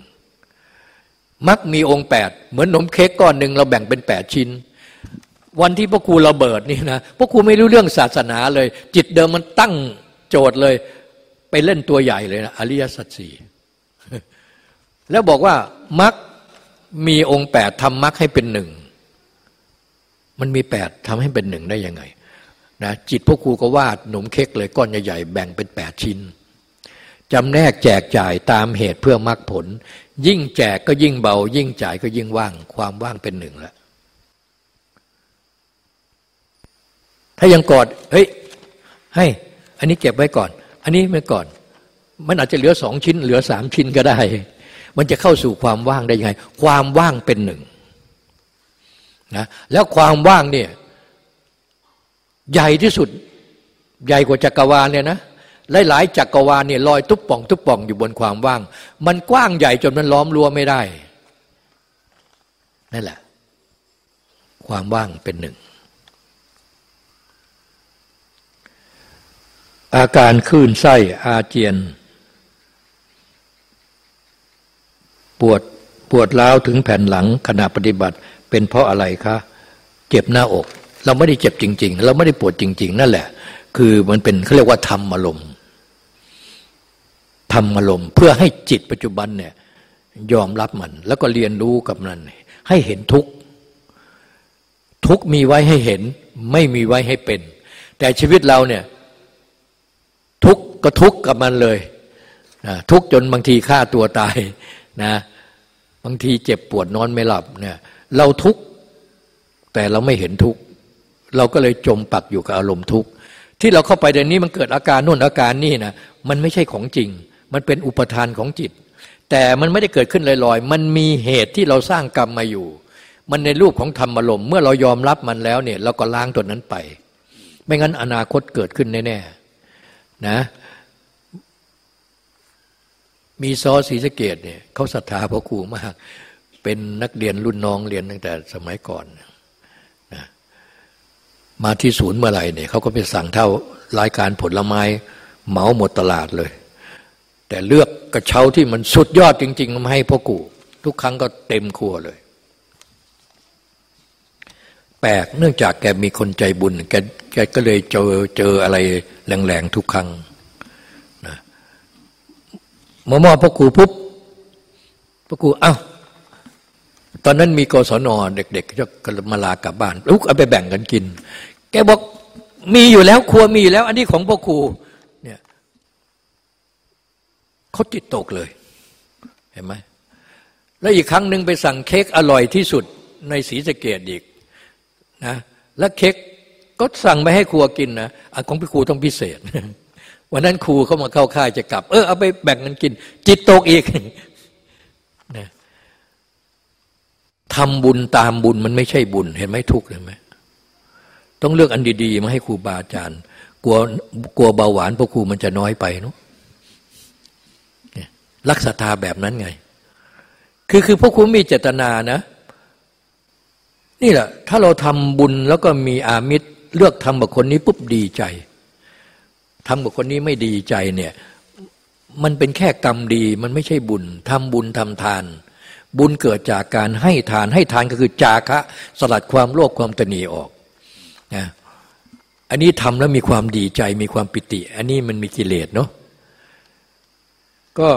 มักมีองค์แปดเหมือนนมเค้กก้อนหนึ่งเราแบ่งเป็นแปดชิ้น วันที่พ่อครูระเบิดนี่นะพ่อครูไม่รู้เรื่องศาสนาเลย จิตเดิมมันตั้งโจทย์เลย ไปเล่นตัวใหญ่เลยนะอริยสัจสี่ แล้วบอกว่ามักมีองค์แปดทำมักให้เป็นหนึ่ง มันมีแปดทำให้เป็นหนึ่งได้ยังไงนะจิตพ่อครูก็วาดหนมเค้กเลยก้อนใหญ่ๆแบ่งเป็นแปดชิ้นจำแนกแจกจ่ายตามเหตุเพื่อมรักผล ยิ่งแจกก็ยิ่งเบา ยิ่งจ่ายก็ยิ่งว่าง ความว่างเป็นหนึ่งแล้วถ้ายังกอดเฮ้ยให้ อันนี้เก็บไว้ก่อน อันนี้ไม่ก่อน มันอาจจะเหลือสองชิ้น เหลือสามชิ้นก็ได้ มันจะเข้าสู่ความว่างได้ยังไง ความว่างเป็นหนึ่งนะแล้วความว่างเนี่ยใหญ่ที่สุดใหญ่กว่าจักรวาลเนี่ยนะหลายๆจักรวาลเนี่ยลอยทุบป่องทุบป่องอยู่บนความว่าง มันกว้างใหญ่จนมันล้อมรั้วไม่ได้นั่นแหละ ความว่างเป็นหนึ่ง อาการคลื่นไส้อาเจียน ปวดปวดร้าวถึงแผ่นหลังขณะปฏิบัติ เป็นเพราะอะไรคะเจ็บหน้าอก เราไม่ได้เจ็บจริง ๆ เราไม่ได้ปวดจริง ๆ นั่นแหละ คือมันเป็นเขาเรียกว่าธรรมอารมณ์ธรรมอารมณ์เพื่อให้จิตปัจจุบันเนี่ยยอมรับมัน แล้วก็เรียนรู้กับมันให้เห็นทุกทุกมีไว้ให้เห็น ไม่มีไว้ให้เป็น แต่ชีวิตเราเนี่ยทุกก็ทุกกับมันเลยทุกจนบางทีฆ่าตัวตาย นะบางทีเจ็บปวดนอนไม่หลับเนี่ยเราทุกแต่เราไม่เห็นทุกเราก็เลยจมปักอยู่กับอารมณ์ทุกที่เราเข้าไปเดี๋ยวนี้มันเกิดอาการนู่นอาการนี่นะมันไม่ใช่ของจริง มันเป็นอุปทานของจิต แต่มันไม่ได้เกิดขึ้นลอยๆ มันมีเหตุที่เราสร้างกรรมมาอยู่ มันในรูปของธรรมอารมณ์เมื่อเรายอมรับมันแล้วเนี่ยเราก็ล้างตัวนั้นไป ไม่งั้นอนาคตเกิดขึ้นแน่ๆนะ มีซอสีสเกตเนี่ยเขาศรัทธาพ่อครูมาก เป็นนักเรียนรุ่นน้องเรียนตั้งแต่สมัยก่อนนะมาที่ศูนย์เมื่อไหร่เนี่ยเขาก็ไปสั่งเท่ารายการผลไม้เหมาหมดตลาดเลย แต่เลือกกระเช้าที่มันสุดยอดจริง ๆ มาให้พ่อกูทุกครั้งก็เต็มครัวเลย แปลกเนื่องจากแกมีคนใจบุญแกแกก็เลยเจอเจออะไรแรงๆทุกครั้ง มอมอพ่อกูปุ๊บพ่อกูเอ้าตอนนั้นมีกศนเด็กๆจะมาลากลับบ้านลุกเอาไปแบ่งกันกิน แกบอกมีอยู่แล้วครัวมีอยู่แล้ว อันนี้ของพ่อครูเนี่ยเขาจิตตกเลย เห็นไหมแล้วอีกครั้งหนึ่งไปสั่งเค้กอร่อยที่สุดในสีสะเกตอีกนะ แล้วเค้กก็สั่งไม่ให้ครัวกินนะอของพี่ครูต้องพิเศษ วันนั้นครูเขามาเข้าค่ายจะกลับ เออเอาไปแบ่งกันกิน จิตตกอีกนะทำบุญตามบุญมันไม่ใช่บุญ เห็นไหมทุกข์เห็นไหมต้องเลือกอันดีๆ มาให้ครูบาอาจารย์กลัวกลัวเบาหวานพวกครูมันจะน้อยไปเนาะรักศรัทธาแบบนั้นไง คือคือพวกคุณมีเจตนานะ นี่แหละ ถ้าเราทำบุญแล้วก็มีอามิตรเลือกทำกับคนนี้ปุ๊บดีใจ ทำกับคนนี้ไม่ดีใจเนี่ยมันเป็นแค่กรรมดีมันไม่ใช่บุญทำบุญทำทาน บุญเกิดจากการให้ทานให้ทานก็คือจาคะสลัดความโลภความตนีออกนะอันนี้ทำแล้วมีความดีใจมีความปิติ อันนี้มันมีกิเลสเนาะก็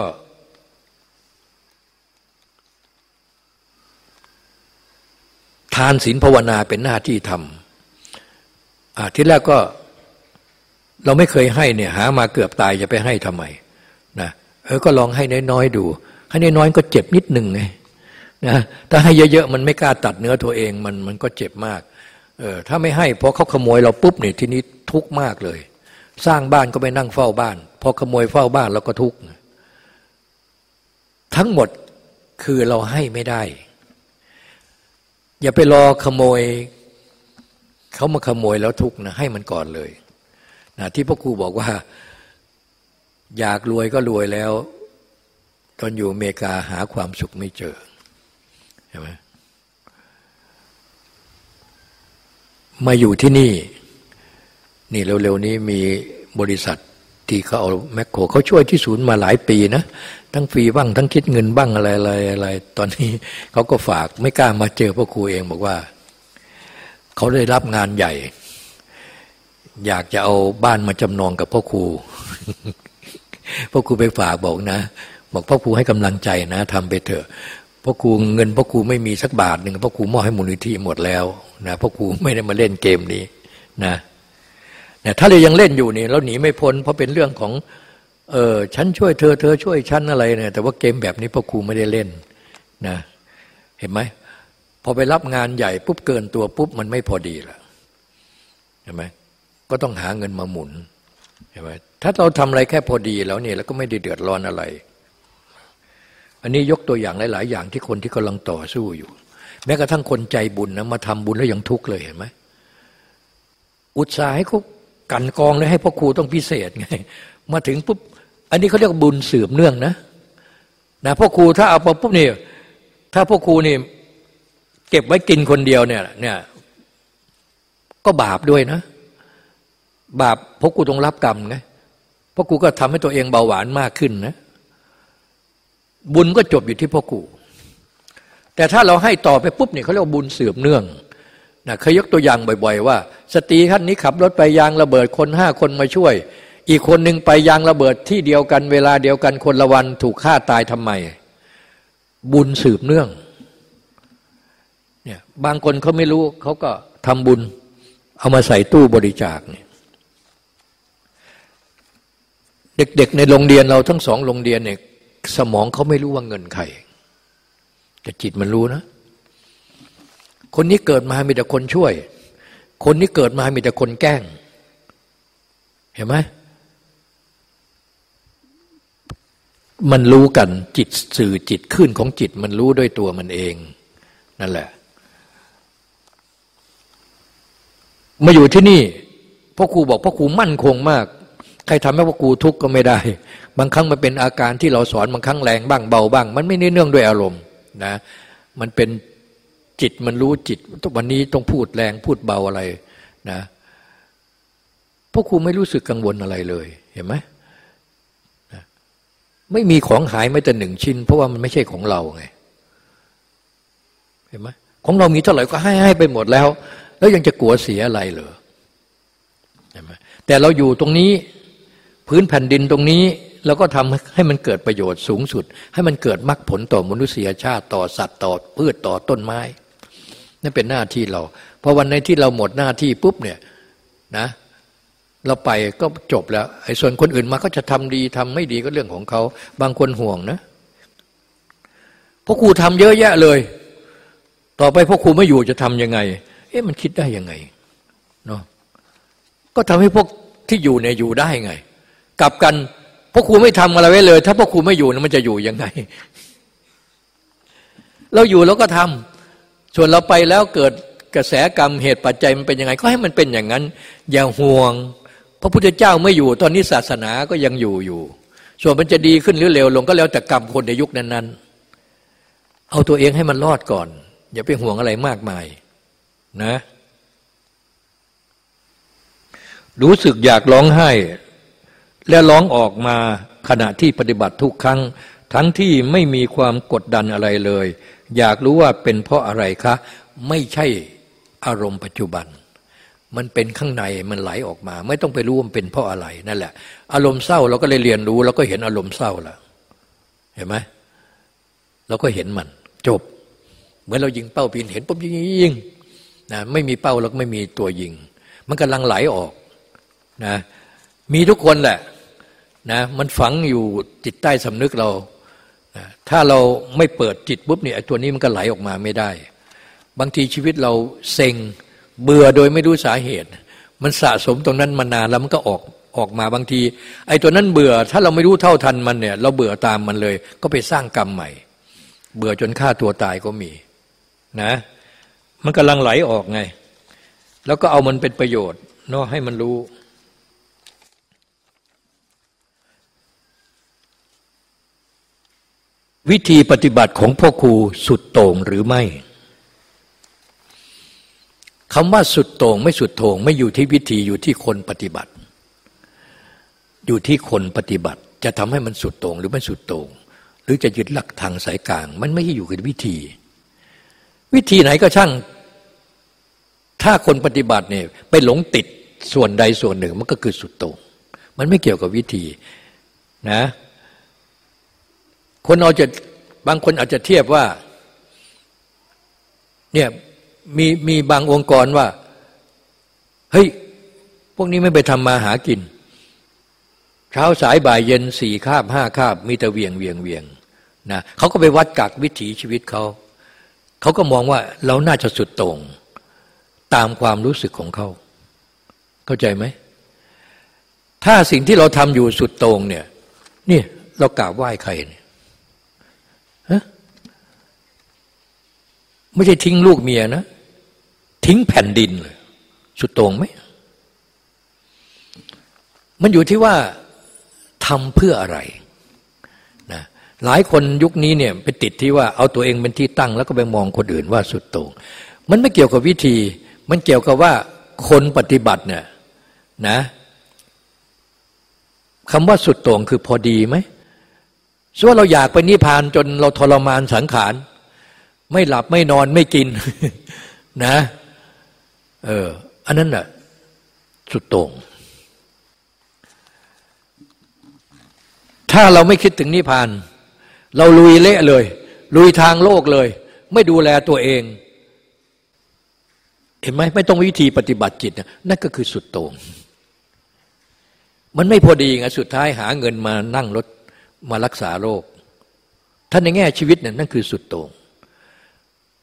ทานศีลภาวนาเป็นหน้าที่ทำที่แรกก็ เราไม่เคยให้เนี่ยหามาเกือบตายจะไปให้ทำไมนะเออก็ลองให้น้อยๆดู ให้น้อยๆก็เจ็บนิดหนึ่งไงนะถ้าให้เยอะๆมันไม่กล้าตัดเนื้อตัวเองมันมันก็เจ็บมากเออถ้าไม่ให้พอเขาขโมยเราปุ๊บเนี่ยทีนี้ทุกข์มากเลย สร้างบ้านก็ไปนั่งเฝ้าบ้านพอขโมยเฝ้าบ้านเราก็ทุกข์ทั้งหมดคือเราให้ไม่ได้ อย่าไปรอขโมยเขามาขโมยแล้วทุกข์นะให้มันก่อนเลย นะที่พ่อครูบอกว่า อยากรวยก็รวยแล้ว ตอนอยู่อเมริกาหาความสุขไม่เจอใช่ไหมมาอยู่ที่นี่ นี่เร็วๆนี้มีบริษัทที่เขาเอาแมคโครเขาช่วยที่ศูนย์มาหลายปีนะ ทั้งฟรีบ้าง ทั้งคิดเงินบ้างอะไรอะไรอะไร ตอนนี้เขาก็ฝากไม่กล้ามาเจอพ่อครูเองบอกว่า เขาได้รับงานใหญ่ อยากจะเอาบ้านมาจำนองกับพ่อครูพ่อครูไปฝากบอกนะ บอกพ่อครูให้กำลังใจนะทำไปเถอะพ่อครูเงินพ่อครูไม่มีสักบาทหนึ่งพ่อครูมอบให้มูลนิธิหมดแล้วนะพ่อครูไม่ได้มาเล่นเกมนี้นะนี่ถ้าเรายังเล่นอยู่นี่เราหนีไม่พ้นเพราะเป็นเรื่องของเออฉันช่วยเธอเธอช่วยฉันอะไรเนี่ยแต่ว่าเกมแบบนี้พ่อครูไม่ได้เล่นนะเห็นไหมพอไปรับงานใหญ่ปุ๊บเกินตัวปุ๊บมันไม่พอดีละเห็นไหม ก็ต้องหาเงินมาหมุนเห็นไหมถ้าเราทำอะไรแค่พอดีแล้วเนี่ยแล้วก็ไม่ได้เดือดร้อนอะไร อันนี้ยกตัวอย่างหลาย ๆ อย่างที่คนที่กำลังต่อสู้อยู่ แม้กระทั่งคนใจบุญนะมาทำบุญแล้วยังทุกข์เลยเห็นไหมอุตส่าห์ให้เขากันกองเลยให้พ่อครูต้องพิเศษไงมาถึงปุ๊บอันนี้เขาเรียกบุญสืบเนื่องนะนะพ่อครูถ้าเอาไปุ๊บนี่ถ้าพ่อครูนี่เก็บไว้กินคนเดียวเนี่ยเนี่ยก็บาปด้วยนะ บาปพ่อครูต้องรับกรรมไงพ่อครูก็ทำให้ตัวเองเบาหวานมากขึ้นนะ บุญก็จบอยู่ที่พ่อครูแต่ถ้าเราให้ต่อไปปุ๊บเนี่ยเขาเรียกบุญสืบเนื่องนะเคยยกตัวอย่างบ่อย ๆ ว่า สตรีท่านนี้ขับรถไปยางระเบิดคนห้าคนมาช่วย อีกคนหนึ่งไปยางระเบิดที่เดียวกันเวลาเดียวกันคนละวันถูกฆ่าตายทำไม บุญสืบเนื่องเนี่ยบางคนเขาไม่รู้เขาก็ทำบุญ เอามาใส่ตู้บริจาคเนี่ย เด็ก ๆ ในโรงเรียนเราทั้งสองโรงเรียนเนี่ยสมองเขาไม่รู้ว่าเงินใครแต่จิตมันรู้นะ คนนี้เกิดมามีแต่คนช่วย คนนี้เกิดมามีแต่คนแกล้ง เห็นไหมมันรู้กันจิตสื่อจิตขึ้นของจิตมันรู้ด้วยตัวมันเอง นั่นแหละ มาอยู่ที่นี่พ่อครูบอกพ่อครูมั่นคงมาก ใครทำให้พ่อครูทุกข์ก็ไม่ได้ บางครั้งมันเป็นอาการที่เราสอนบางครั้งแรงบ้างเบาบ้าง มันไม่เนื่องด้วยอารมณ์นะมันเป็นจิตมันรู้จิตวันนี้ต้องพูดแรงพูดเบาอะไรนะพวกครูไม่รู้สึกกังวลอะไรเลยเห็นไหมไม่มีของหายไม่แต่หนึ่งชิ้น เพราะว่ามันไม่ใช่ของเราไงเห็นไหมของเรามีเท่าไหร่ก็ให้ให้ไปหมดแล้ว แล้วยังจะกลัวเสียอะไรเหรอเห็นไหมแต่เราอยู่ตรงนี้ พื้นแผ่นดินตรงนี้เราก็ทำให้มันเกิดประโยชน์สูงสุด ให้มันเกิดมรรคผลต่อมนุษยชาติต่อสัตว์ต่อพืชต่อต้นไม้นั่นเป็นหน้าที่เราพอวันในที่เราหมดหน้าที่ปุ๊บเนี่ยนะเราไปก็จบแล้วไอ้ส่วนคนอื่นมาก็จะทำดีทำไม่ดีก็เรื่องของเขา บางคนห่วงนะพราะครูทำเยอะแยะเลย ต่อไปพ่อครูไม่อยู่จะทํำยังไง เอ๊ะมันคิดได้ยังไงเนาะก็ทำให้พวกที่อยู่เนี่ยอยู่ได้ไง กลับกันพ่อครูไม่ทำอะไรไว้เลย ถ้าพ่อครูไม่อยู่มันจะอยู่ยังไง เราอยู่แล้วก็ทำส่วนเราไปแล้วเกิดกระแสกรรมเหตุปัจจัยมันเป็นยังไง ก็ให้มันเป็นอย่างนั้น อย่าห่วง พระพุทธเจ้าไม่อยู่ ตอนนี้ศาสนาก็ยังอยู่อยู่ ส่วนมันจะดีขึ้นหรือเร็วลงก็แล้วแต่กรรมคนในยุคนั้นๆ เอาตัวเองให้มันรอดก่อน อย่าไปห่วงอะไรมากมาย นะ รู้สึกอยากร้องไห้ และร้องออกมาขณะที่ปฏิบัติทุกครั้ง ทั้งที่ไม่มีความกดดันอะไรเลย อยากรู้ว่าเป็นเพราะอะไรคะ ไม่ใช่อารมณ์ปัจจุบัน มันเป็นข้างในมันไหลออกมา ไม่ต้องไปรู้ว่ามันเป็นเพราะอะไรนั่นแหละ อารมณ์เศร้าเราก็เลยเรียนรู้เราก็เห็นอารมณ์เศร้าแล้วเห็นไหมเราก็เห็นมัน จบ เหมือนเรายิงเป้าปีนเห็นปุ๊บยิงยิงนะไม่มีเป้าแล้วก็ไม่มีตัวยิง มันกำลังไหลออกนะมีทุกคนแหละ นะมันฝังอยู่จิตใต้สำนึกเรานะถ้าเราไม่เปิดจิตปุ๊บเนี่ยตัวนี้มันก็ไหลออกมาไม่ได้ บางทีชีวิตเราเซ็งเบื่อโดยไม่รู้สาเหตุ มันสะสมตรงนั้นมานานแล้วมันก็ออกออกมาบางที ไอ้ตัวนั้นเบื่อถ้าเราไม่รู้เท่าทันมันเนี่ยเราเบื่อตามมันเลย ก็ไปสร้างกรรมใหม่ เบื่อจนฆ่าตัวตายก็มีนะ มันกำลังไหลออกไง แล้วก็เอามันเป็นประโยชน์เนาะให้มันรู้ วิธีปฏิบัติของพ่อครูสุดโต่งหรือไม่คำว่าสุดโต่งไม่สุดโต่งไม่อยู่ที่วิธีอยู่ที่คนปฏิบัติ อยู่ที่คนปฏิบัติ จะทำให้มันสุดโต่งหรือไม่สุดโต่งหรือจะยึดหลักทางสายกลาง มันไม่ใช่อยู่กับวิธี วิธีไหนก็ช่าง ถ้าคนปฏิบัติเนี่ยไปหลงติดส่วนใดส่วนหนึ่งมันก็คือสุดโต่งมันไม่เกี่ยวกับวิธีนะ คนเอาจะบางคนอาจจะเทียบว่าเนี่ยมีมีบางองค์กรว่า เฮ้ย พวกนี้ไม่ไปทำมาหากิน เช้าสายบ่ายเย็นสี่คาบห้าคาบ มีแต่เวียงเวียงเวียงนะเขาก็ไปวัดกักวิถีชีวิตเขา เขาก็มองว่าเราน่าจะสุดต่งตามความรู้สึกของเขา เข้าใจไหม ถ้าสิ่งที่เราทำอยู่สุดต่งเนี่ย นี่เรากราบไหว้ใครเนี่ยฮะ ไม่ใช่ทิ้งลูกเมียนะ ทิ้งแผ่นดินเลยสุดโต่งไหม มันอยู่ที่ว่าทำเพื่ออะไรนะหลายคนยุคนี้เนี่ยไปติดที่ว่าเอาตัวเองเป็นที่ตั้ง แล้วก็ไปมองคนอื่นว่าสุดโต่งมันไม่เกี่ยวกับวิธี มันเกี่ยวกับว่าคนปฏิบัติเนี่ยนะคำว่าสุดโต่งคือพอดีไหมส่วนเราอยากไปนิพพานจนเราทรมานสังขาร ไม่หลับไม่นอนไม่กินนะเอออันนั้นน่ะสุดโต่งถ้าเราไม่คิดถึงนิพพาน เราลุยเละเลย ลุยทางโลกเลย ไม่ดูแลตัวเอง เห็นไหมไม่ต้องวิธีปฏิบัติจิตนั่นก็คือสุดโต่งมันไม่พอดีไงสุดท้ายหาเงินมานั่งรถมารักษาโรคท่านในแง่ชีวิตเนี่ยนั่นคือสุดโต่ง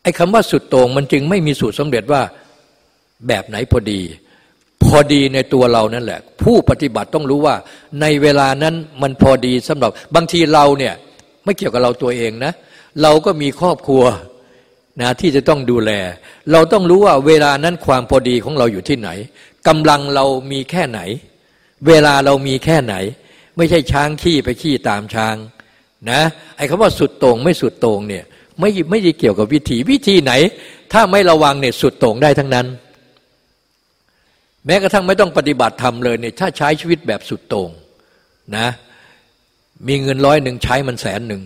ไอ้คำว่าสุดโต่งมันจึงไม่มีสูตรสำเร็จว่าแบบไหนพอดี พอดีในตัวเรานั่นแหละ ผู้ปฏิบัติต้องรู้ว่า ในเวลานั้นมันพอดีสำหรับบางทีเราเนี่ยไม่เกี่ยวกับเราตัวเองนะ เราก็มีครอบครัวนะที่จะต้องดูแล เราต้องรู้ว่าเวลานั้นความพอดีของเราอยู่ที่ไหนกำลังเรามีแค่ไหน เวลาเรามีแค่ไหน ไม่ใช่ช้างขี้ไปขี้ตามช้างนะไอ้คำว่าสุดโต่งไม่สุดโต่งเนี่ย ไม่ไม่ได้เกี่ยวกับวิธีวิธีไหน ถ้าไม่ระวังเนี่ยสุดโต่งได้ทั้งนั้น แม้กระทั่งไม่ต้องปฏิบัติธรรมเลยเนี่ยถ้าใช้ชีวิตแบบสุดโต่งนะมีเงินร้อยหนึ่งใช้มันแสนหนึ่ง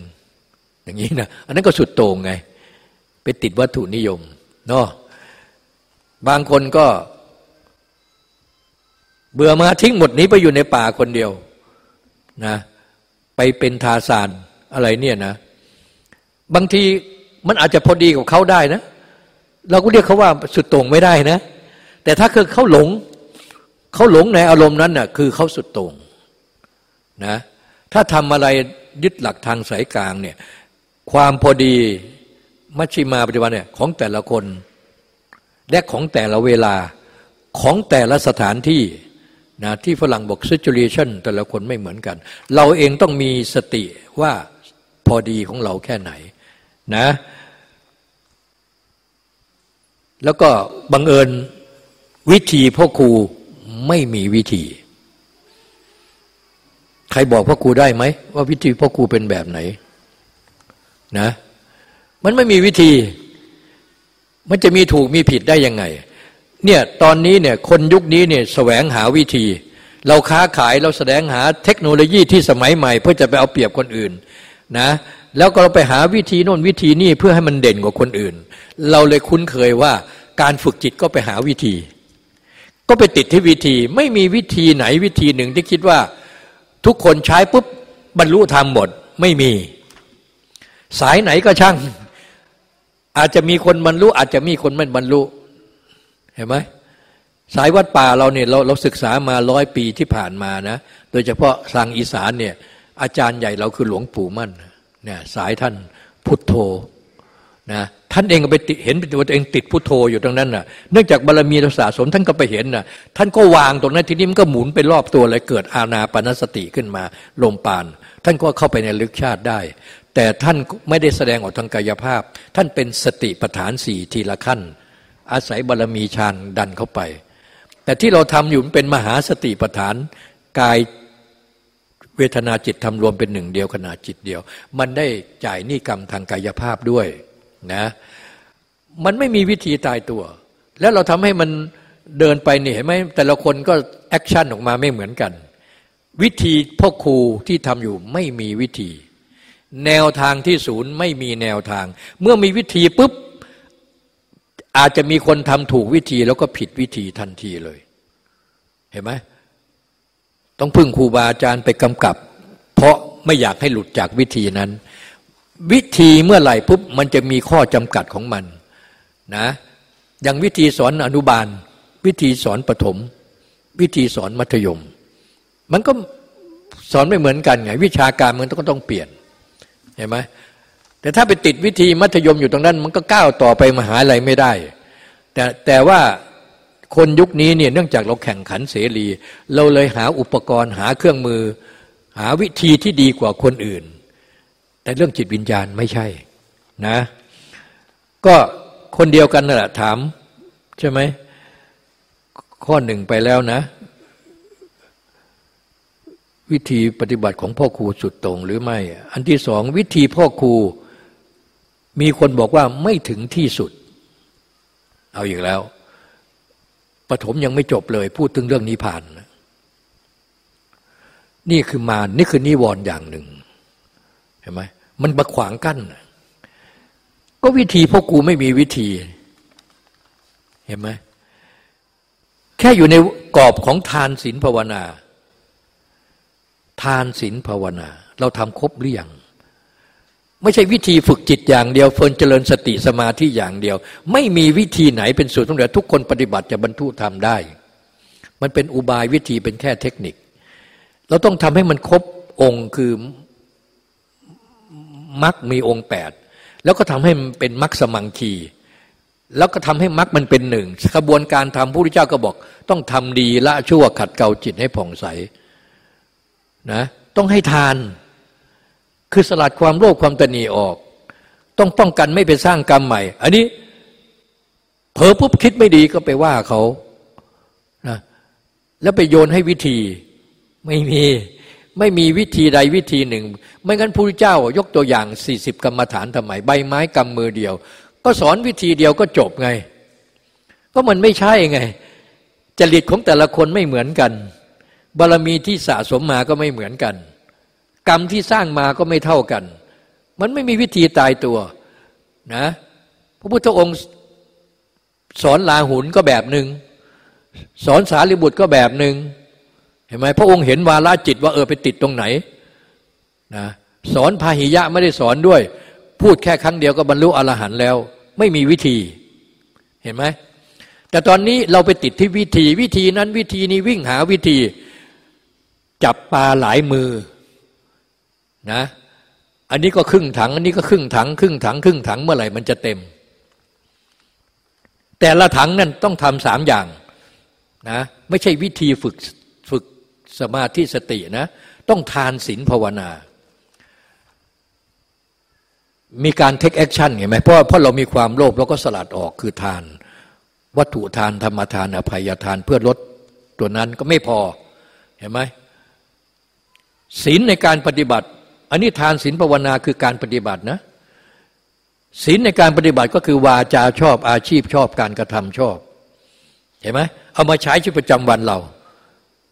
อย่างนี้นะอันนั้นก็สุดโต่งไง ไปติดวัตถุนิยมเนาะบางคนก็ เบื่อมาทิ้งหมดนี้ไปอยู่ในป่าคนเดียวนะไปเป็นทาสานอะไรเนี่ยนะ บางทีมันอาจจะพอดีกับเขาได้นะ เราก็เรียกเขาว่าสุดโต่งไม่ได้นะ แต่ถ้าคือเขาหลงเขาหลงในอารมณ์นั้นน่ะคือเขาสุดโต่งนะถ้าทำอะไรยึดหลักทางสายกลางเนี่ยความพอดีมัชชิมาปฏิบัติเนี่ยของแต่ละคนและของแต่ละเวลาของแต่ละสถานที่นะที่ฝรั่งบอก situation แต่ละคนไม่เหมือนกัน เราเองต้องมีสติว่าพอดีของเราแค่ไหน นะ แล้วก็บังเอิญวิธีพ่อครูไม่มีวิธี ใครบอกพ่อครูได้ไหม ว่าวิธีพ่อครูเป็นแบบไหนนะ มันไม่มีวิธี มันจะมีถูกมีผิดได้ยังไง เนี่ยตอนนี้เนี่ยคนยุคนี้เนี่ยแสวงหาวิธี เราค้าขายเราแสดงหาเทคโนโลยีที่สมัยใหม่ เพื่อจะไปเอาเปรียบคนอื่นนะ แล้วก็เราไปหาวิธีโน่นวิธีนี่เพื่อให้มันเด่นกว่าคนอื่น เราเลยคุ้นเคยว่าการฝึกจิตก็ไปหาวิธี ก็ไปติดที่วิธี ไม่มีวิธีไหนวิธีหนึ่งที่คิดว่าทุกคนใช้ปุ๊บบรรลุธรรมหมดไม่มี สายไหนก็ช่าง อาจจะมีคนบรรลุอาจจะมีคนไม่บรรลุเห็นไหมสายวัดป่าเราเนี่ยเราเราศึกษามาร้อยปีที่ผ่านมานะ โดยเฉพาะทางอีสานเนี่ยอาจารย์ใหญ่เราคือหลวงปู่มั่นเนี่ยสายท่านพุทโธนะท่านเองก็ไปติเห็นตัวเองติดพุทโธอยู่ตรงนั้นน่ะเนื่องจากบารมีเราสะสมท่านก็ไปเห็นน่ะท่านก็วางตรงนั้นทีนี้มันก็หมุนไปรอบตัวเลยเกิดอาณาปณสติขึ้นมาลมปาน ท่านก็เข้าไปในลึกชาติได้ แต่ท่านไม่ได้แสดงออกทางกายภาพ ท่านเป็นสติปัฏฐานสี่ทีละขั้น อาศัยบารมีฌานดันเข้าไป แต่ที่เราทำอยู่เป็นมหาสติปัฏฐานกาย เวทนาจิตทำรวมเป็นหนึ่งเดียวขณะจิตเดียว มันได้จ่ายหนี้กรรมทางกายภาพด้วยนะมันไม่มีวิธีตายตัว แล้วเราทำให้มันเดินไปนี่เห็นไหมแต่ละคนก็ action ออกมาไม่เหมือนกัน วิธีพ่อครูที่ทำอยู่ไม่มีวิธี แนวทางที่ศูนย์ไม่มีแนวทาง เมื่อมีวิธีปุ๊บอาจจะมีคนทำถูกวิธีแล้วก็ผิดวิธีทันทีเลย เห็นไหม ต้องพึ่งครูบาอาจารย์ไปกำกับ เพราะไม่อยากให้หลุดจากวิธีนั้น วิธีเมื่อไหร่ปุ๊บมันจะมีข้อจำกัดของมันนะอย่างวิธีสอนอนุบาล วิธีสอนประถม วิธีสอนมัธยม มันก็สอนไม่เหมือนกันไง วิชาการมันก็ต้องเปลี่ยนเห็นไหมแต่ถ้าไปติดวิธีมัธยมอยู่ตรงนั้น มันก็ก้าวต่อไปมหาลัยไม่ได้ แต่แต่ว่า คนยุคนี้เนี่ยเนื่องจากเราแข่งขันเสรี เราเลยหาอุปกรณ์หาเครื่องมือ หาวิธีที่ดีกว่าคนอื่น แต่เรื่องจิตวิญญาณไม่ใช่นะก็คนเดียวกันนั่นแหละถามใช่ไหมข้อหนึ่งไปแล้วนะ วิธีปฏิบัติของพ่อครูสุดตรงหรือไม่ อันที่สองวิธีพ่อครูมีคนบอกว่าไม่ถึงที่สุด เอาอีกแล้ว ปฐมยังไม่จบเลย พูดถึงเรื่องนิพพาน นี่คือมานี่คือนิวรณ์อย่างหนึ่งเห็นไหมมันบัขวางกั้น ก็วิธีพวกกูไม่มีวิธี เห็นไหมแค่อยู่ในกรอบของทานศีลภาวนา ทานศีลภาวนา เราทำครบหรือยัง ไม่ใช่วิธีฝึกจิตอย่างเดียวเฟินเจริญสติสมาธิอย่างเดียว ไม่มีวิธีไหนเป็นสูตรสำเร็จทุกคนปฏิบัติจะบรรทุทำได้ มันเป็นอุบายวิธีเป็นแค่เทคนิค เราต้องทำให้มันครบองค์คือมรรคมีองค์แปดแล้วก็ทำให้มันเป็นมรรคสมังคีแล้วก็ทำให้มรรคมันเป็นหนึ่งกระบวนการทำพระพุทธเจ้าก็บอก ต้องทำดีละชั่วขัดเกลาจิตให้ผ่องใสนะ ต้องให้ทาน คือสลัดความโลภความตนีออก ต้องป้องกันไม่ไปสร้างกรรมใหม่ อันนี้เผลอปุ๊บคิดไม่ดีก็ไปว่าเขานะแล้วไปโยนให้วิธีไม่มีไม่มีวิธีใดวิธีหนึ่ง ไม่งั้นพระเจ้ายกตัวอย่างสี่สิบกรรมฐานทำไมใบไม้กำมือเดียว ก็สอนวิธีเดียวก็จบไง ก็มันไม่ใช่ไง จริตของแต่ละคนไม่เหมือนกัน บารมีที่สะสมมาก็ไม่เหมือนกัน กรรมที่สร้างมาก็ไม่เท่ากัน มันไม่มีวิธีตายตัวนะพระพุทธองค์สอนลาหุนก็แบบหนึ่งสอนสารีบุตรก็แบบหนึ่งเห็นไหมพระองค์เห็นวาลจิตว่าเออไปติดตรงไหนนะสอนพาหิยะไม่ได้สอนด้วย พูดแค่ครั้งเดียวก็บรรลุอรหันต์แล้ว ไม่มีวิธีเห็นไหมแต่ตอนนี้เราไปติดที่วิธี วิธีนั้นวิธีนี้วิ่งหาวิธี จับปลาหลายมือ นะ อันนี้ก็ครึ่งถัง อันนี้ก็ครึ่งถัง ครึ่งถัง ครึ่งถังเมื่อไหร่มันจะเต็ม แต่ละถังนั่นต้องทำสามอย่างนะไม่ใช่วิธีฝึกฝึกสมาธิสตินะ ต้องทานศีลภาวนา มีการ take action เห็นไหมเพราะเพราะเรามีความโลภเราก็สลัดออกคือทาน วัตถุทานธรรมทานอภัยทานเพื่อลดตัวนั้นก็ไม่พอเห็นไหมศีลในการปฏิบัติ อันนี้ทานศีลภาวนาคือการปฏิบัตินะศีลในการปฏิบัติก็คือวาจาชอบอาชีพชอบการกระทำชอบ เห็นไหมเอามาใช้ชีวิตประจำวันเรา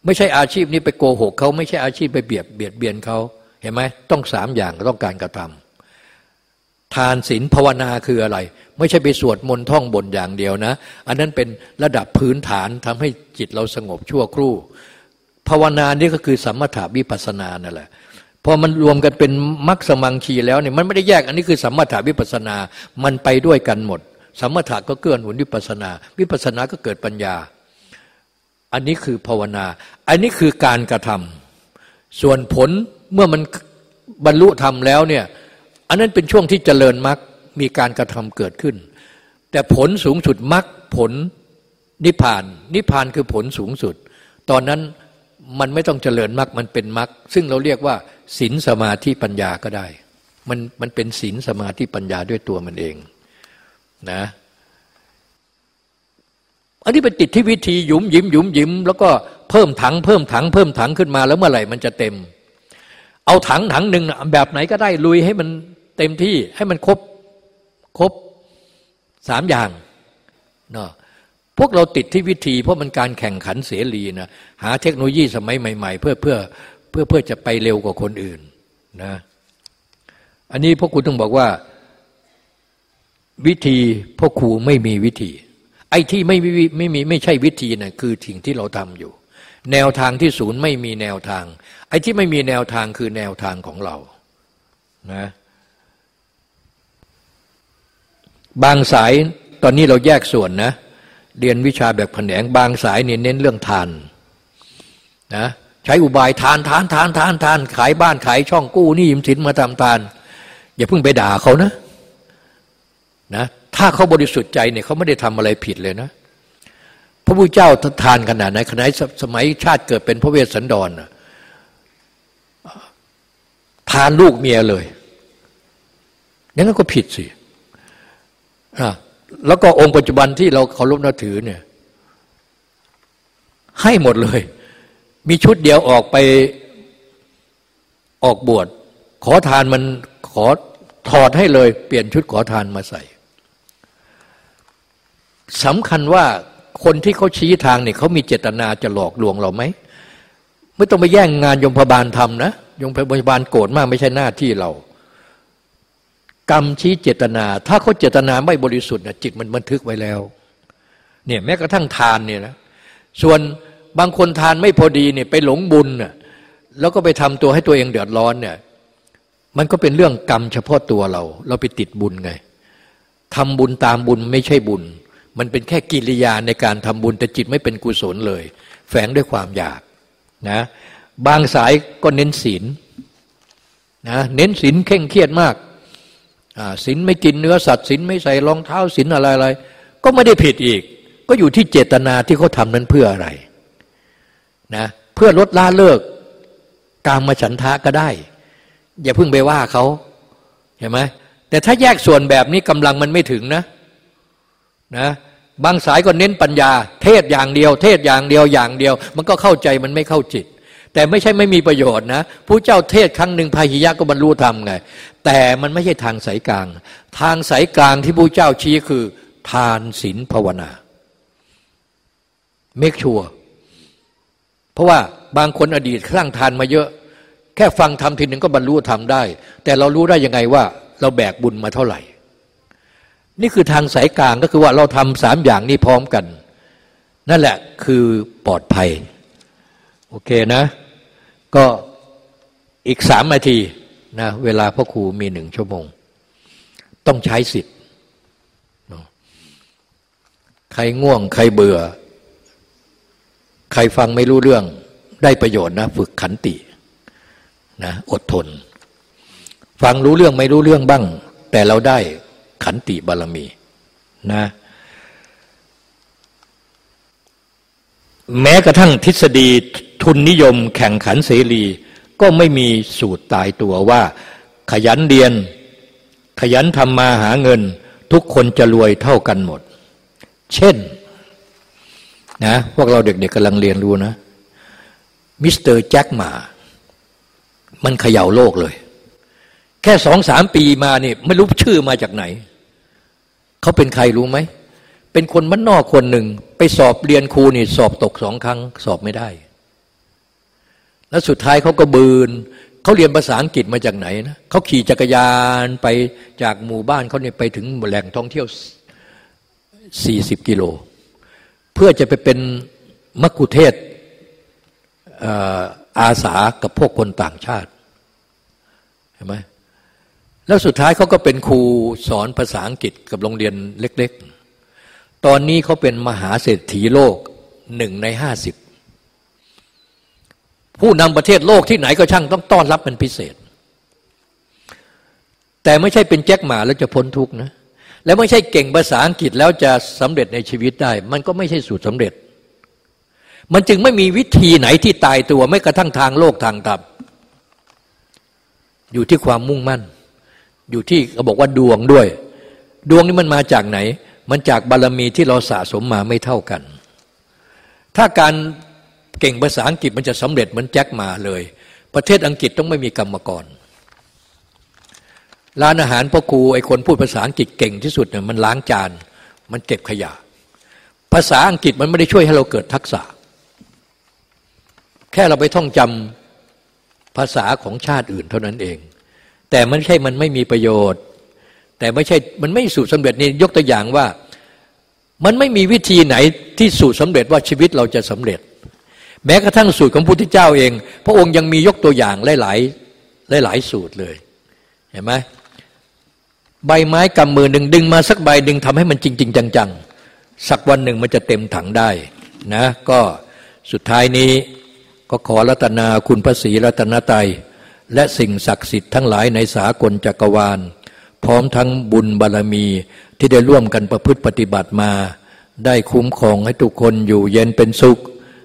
ไม่ใช่อาชีพนี้ไปโกหกเขาไม่ใช่อาชีพไปเบียดเบียดเบียนเขาเห็นไหมต้องสามอย่างต้องการกระทำทานศีลภาวนาคืออะไร ไม่ใช่ไปสวดมนต์ท่องบนอย่างเดียวนะ อันนั้นเป็นระดับพื้นฐานทำให้จิตเราสงบชั่วครู่ ภาวนานี่ก็คือสัมถะวิปัสสนานั่นแหละ พอมันรวมกันเป็นมรรคสมังคีแล้วเนี่ยมันไม่ได้แยกอันนี้คือสมถะวิปัสนา มันไปด้วยกันหมดสมถะก็เกื้อหนุนวิปัสนา วิปัสนาก็เกิดปัญญา อันนี้คือภาวนา อันนี้คือการกระทำส่วนผลเมื่อมันบรรลุธรรมแล้วเนี่ยอันนั้นเป็นช่วงที่เจริญมรรคมีการกระทำเกิดขึ้น แต่ผลสูงสุดมรรคผลนิพพาน นิพพานคือผลสูงสุด ตอนนั้น มันไม่ต้องเจริญมรรคมันเป็นมรรคซึ่งเราเรียกว่าศีลสมาธิปัญญาก็ได้ มันมันเป็นศีลสมาธิปัญญาด้วยตัวมันเองนะอันนี้ไปติดที่วิธีหยุมยิ้มหยุมยิ้มแล้วก็เพิ่มถังเพิ่มถังเพิ่มถังขึ้นมาแล้วเมื่อไหร่มันจะเต็ม เอาถังถังหนึ่งแบบไหนก็ได้ลุยให้มันเต็มที่ให้มันครบครบสามอย่างเนาะ พวกเราติดที่วิธี เพราะมันการแข่งขันเสรีนะหาเทคโนโลยีสมัยใหม่ ๆ เพื่อเพื่อเพื่อเพื่อจะไปเร็วกว่าคนอื่นนะอันนี้พ่อครูต้องบอกว่า วิธีพ่อครูไม่มีวิธี ไอ้ที่ไม่มีไม่มีไม่ใช่วิธีนะ่ะคือสิ่งที่เราทำอยู่ แนวทางที่ศูนย์ไม่มีแนวทาง ไอ้ที่ไม่มีแนวทางคือแนวทางของเรานะบางสายตอนนี้เราแยกส่วนนะ เรียนวิชาแบบแผนงบางสายเนี่ยเน้นเรื่องทานนะใช้อุบายทานทานทานทานทาน ขายบ้านขายช่องกู้นี่ยิมสินมาทำทาน อย่าเพิ่งไปด่าเขานะนะถ้าเขาบริสุทธิ์ใจเนี่ยเขาไม่ได้ทำอะไรผิดเลยนะ พระพุทธเจ้าทานขนาดไหนขนาดสมัยชาติเกิดเป็นพระเวสสันดรทานลูกเมียเลยอย่างนั้นก็ผิดสิอ่า แล้วก็องค์ปัจจุบันที่เราเคารพนับถือเนี่ย ให้หมดเลย มีชุดเดียวออกไปออกบวช ขอทานมันขอถอดให้เลย เปลี่ยนชุดขอทานมาใส่สำคัญว่าคนที่เขาชี้ทางเนี่ยเขามีเจตนาจะหลอกลวงเราไหมไม่ต้องไปแย่งงานยมพบาลทำนะยมพบาลโกรธมากไม่ใช่หน้าที่เรา กรรมชี้เจตนา ถ้าเขาเจตนาไม่บริสุทธิ์นะจิตมันบันทึกไว้แล้วเนี่ยแม้กระทั่งทานเนี่ยนะส่วนบางคนทานไม่พอดีเนี่ยไปหลงบุญน่ะแล้วก็ไปทำตัวให้ตัวเองเดือดร้อนเนี่ยมันก็เป็นเรื่องกรรมเฉพาะตัวเรา เราไปติดบุญไงทำบุญตามบุญไม่ใช่บุญ มันเป็นแค่กิริยาในการทำบุญแต่จิตไม่เป็นกุศลเลย แฝงด้วยความอยากนะบางสายก็เน้นศีลนะเน้นศีลเข่งเครียดมาก ศีลไม่กินเนื้อสัตว์ศีลไม่ใส่รองเท้าศีลอะไรอะไรก็ไม่ได้ผิดอีก ก็อยู่ที่เจตนาที่เขาทำนั้นเพื่ออะไรนะเพื่อลดละเลิกกามมาฉันทะก็ได้ อย่าเพิ่งไปว่าเขาเห็นไหมแต่ถ้าแยกส่วนแบบนี้กำลังมันไม่ถึงนะนะบางสายก็เน้นปัญญา เทศอย่างเดียว เทศอย่างเดียวอย่างเดียว มันก็เข้าใจมันไม่เข้าจิต แต่ไม่ใช่ไม่มีประโยชน์นะผู้เจ้าเทศครั้งหนึ่งพาหิยะก็บรรลุธรรมไง แต่มันไม่ใช่ทางสายกลาง ทางสายกลางที่ผู้เจ้าชี้คือ ทานศีลภาวนาเมกชัวเพราะว่าบางคนอดีตครั่งทานมาเยอะ แค่ฟังทำทีหนึ่งก็บรรลุธรรมได้ แต่เรารู้ได้ยังไงว่า เราแบกบุญมาเท่าไหร่ นี่คือทางสายกลางก็คือว่าเราทำสามอย่างนี้พร้อมกัน นั่นแหละคือปลอดภัย โอเคนะ ก็อีกสามนาทีนะเวลาพ่อครูมีหนึ่งชั่วโมง ต้องใช้สิทธิ์ใครง่วง ใครเบื่อ ใครฟังไม่รู้เรื่อง ได้ประโยชน์นะ ฝึกขันตินะอดทน ฟังรู้เรื่องไม่รู้เรื่องบ้าง แต่เราได้ขันติบารมีนะแม้กระทั่งทฤษฎี ทุนนิยมแข่งขันเสรี ก็ไม่มีสูตรตายตัวว่า ขยันเรียน ขยันทำมาหาเงิน ทุกคนจะรวยเท่ากันหมด เช่นนะพวกเราเด็กๆกำลังเรียนรู้นะมิสเตอร์แจ็คหม่า มันเขย่าโลกเลย แค่สองสามปีมานี่ไม่รู้ชื่อมาจากไหน เขาเป็นใครรู้ไหม เป็นคนบ้านนอกคนหนึ่ง ไปสอบเรียนครูนี่สอบตกสองครั้ง สอบไม่ได้ แล้วสุดท้ายเขาก็บืนเขาเรียนภาษาอังกฤษมาจากไหนนะเขาขี่จักรยานไปจากหมู่บ้านเขาเนี่ยไปถึงแหล่งท่องเที่ยว 40 กิโล เพื่อจะไปเป็นมักคุเทศอาสากับพวกคนต่างชาติเห็นไหมแล้วสุดท้ายเขาก็เป็นครูสอนภาษาอังกฤษกับโรงเรียนเล็ก ๆ ตอนนี้เขาเป็นมหาเศรษฐีโลกหนึ่งในห้าสิบ ผู้นำประเทศโลกที่ไหนก็ช่างต้องต้อนรับเป็นพิเศษ แต่ไม่ใช่เป็นแจ็คหมาแล้วจะพ้นทุกข์นะและไม่ใช่เก่งภาษาอังกฤษแล้วจะสำเร็จในชีวิตได้ มันก็ไม่ใช่สูตรสำเร็จ มันจึงไม่มีวิธีไหนที่ตายตัวไม่กระทั่งทางโลกทางธรรมอยู่ที่ความมุ่งมั่น อยู่ที่เขาบอกว่าดวงด้วย ดวงนี้มันมาจากไหน มันจากบารรมีที่เราสะสมมาไม่เท่ากัน ถ้าการ เก่งภาษาอังกฤษมันจะสำเร็จเหมือนแจ็คมาเลย ประเทศอังกฤษต้องไม่มีกรรมกรร้านอาหารพ่อครูไอ้คนพูดภาษาอังกฤษเก่งที่สุดเนี่ยมันล้างจาน มันเก็บขยะ ภาษาอังกฤษมันไม่ได้ช่วยให้เราเกิดทักษะ แค่เราไปท่องจำภาษาของชาติอื่นเท่านั้นเอง แต่มันใช่มันไม่มีประโยชน์ แต่ไม่ใช่มันไม่สูตรสำเร็จนี่ยกตัวอย่างว่า มันไม่มีวิธีไหนที่สูตรสำเร็จว่าชีวิตเราจะสำเร็จ แม้กระทั่งสูตรของพุทธเจ้าเอง พระองค์ยังมียกตัวอย่างหลายๆหลายๆสูตรเลยเห็นไหมใบไม้กำมือหนึ่งดึงมาสักใบดึงทำให้มันจริง ๆ จังๆ สักวันหนึ่งมันจะเต็มถังได้นะก็สุดท้ายนี้ก็ขอรัตนาคุณพระศรีรัตนตยและสิ่งศักดิ์สิทธิ์ทั้งหลายในสากลจักรวาล พร้อมทั้งบุญบารรมีที่ได้ร่วมกันประพฤติปฏิบัติมา ได้คุ้มครองให้ทุกคนอยู่เย็นเป็นสุข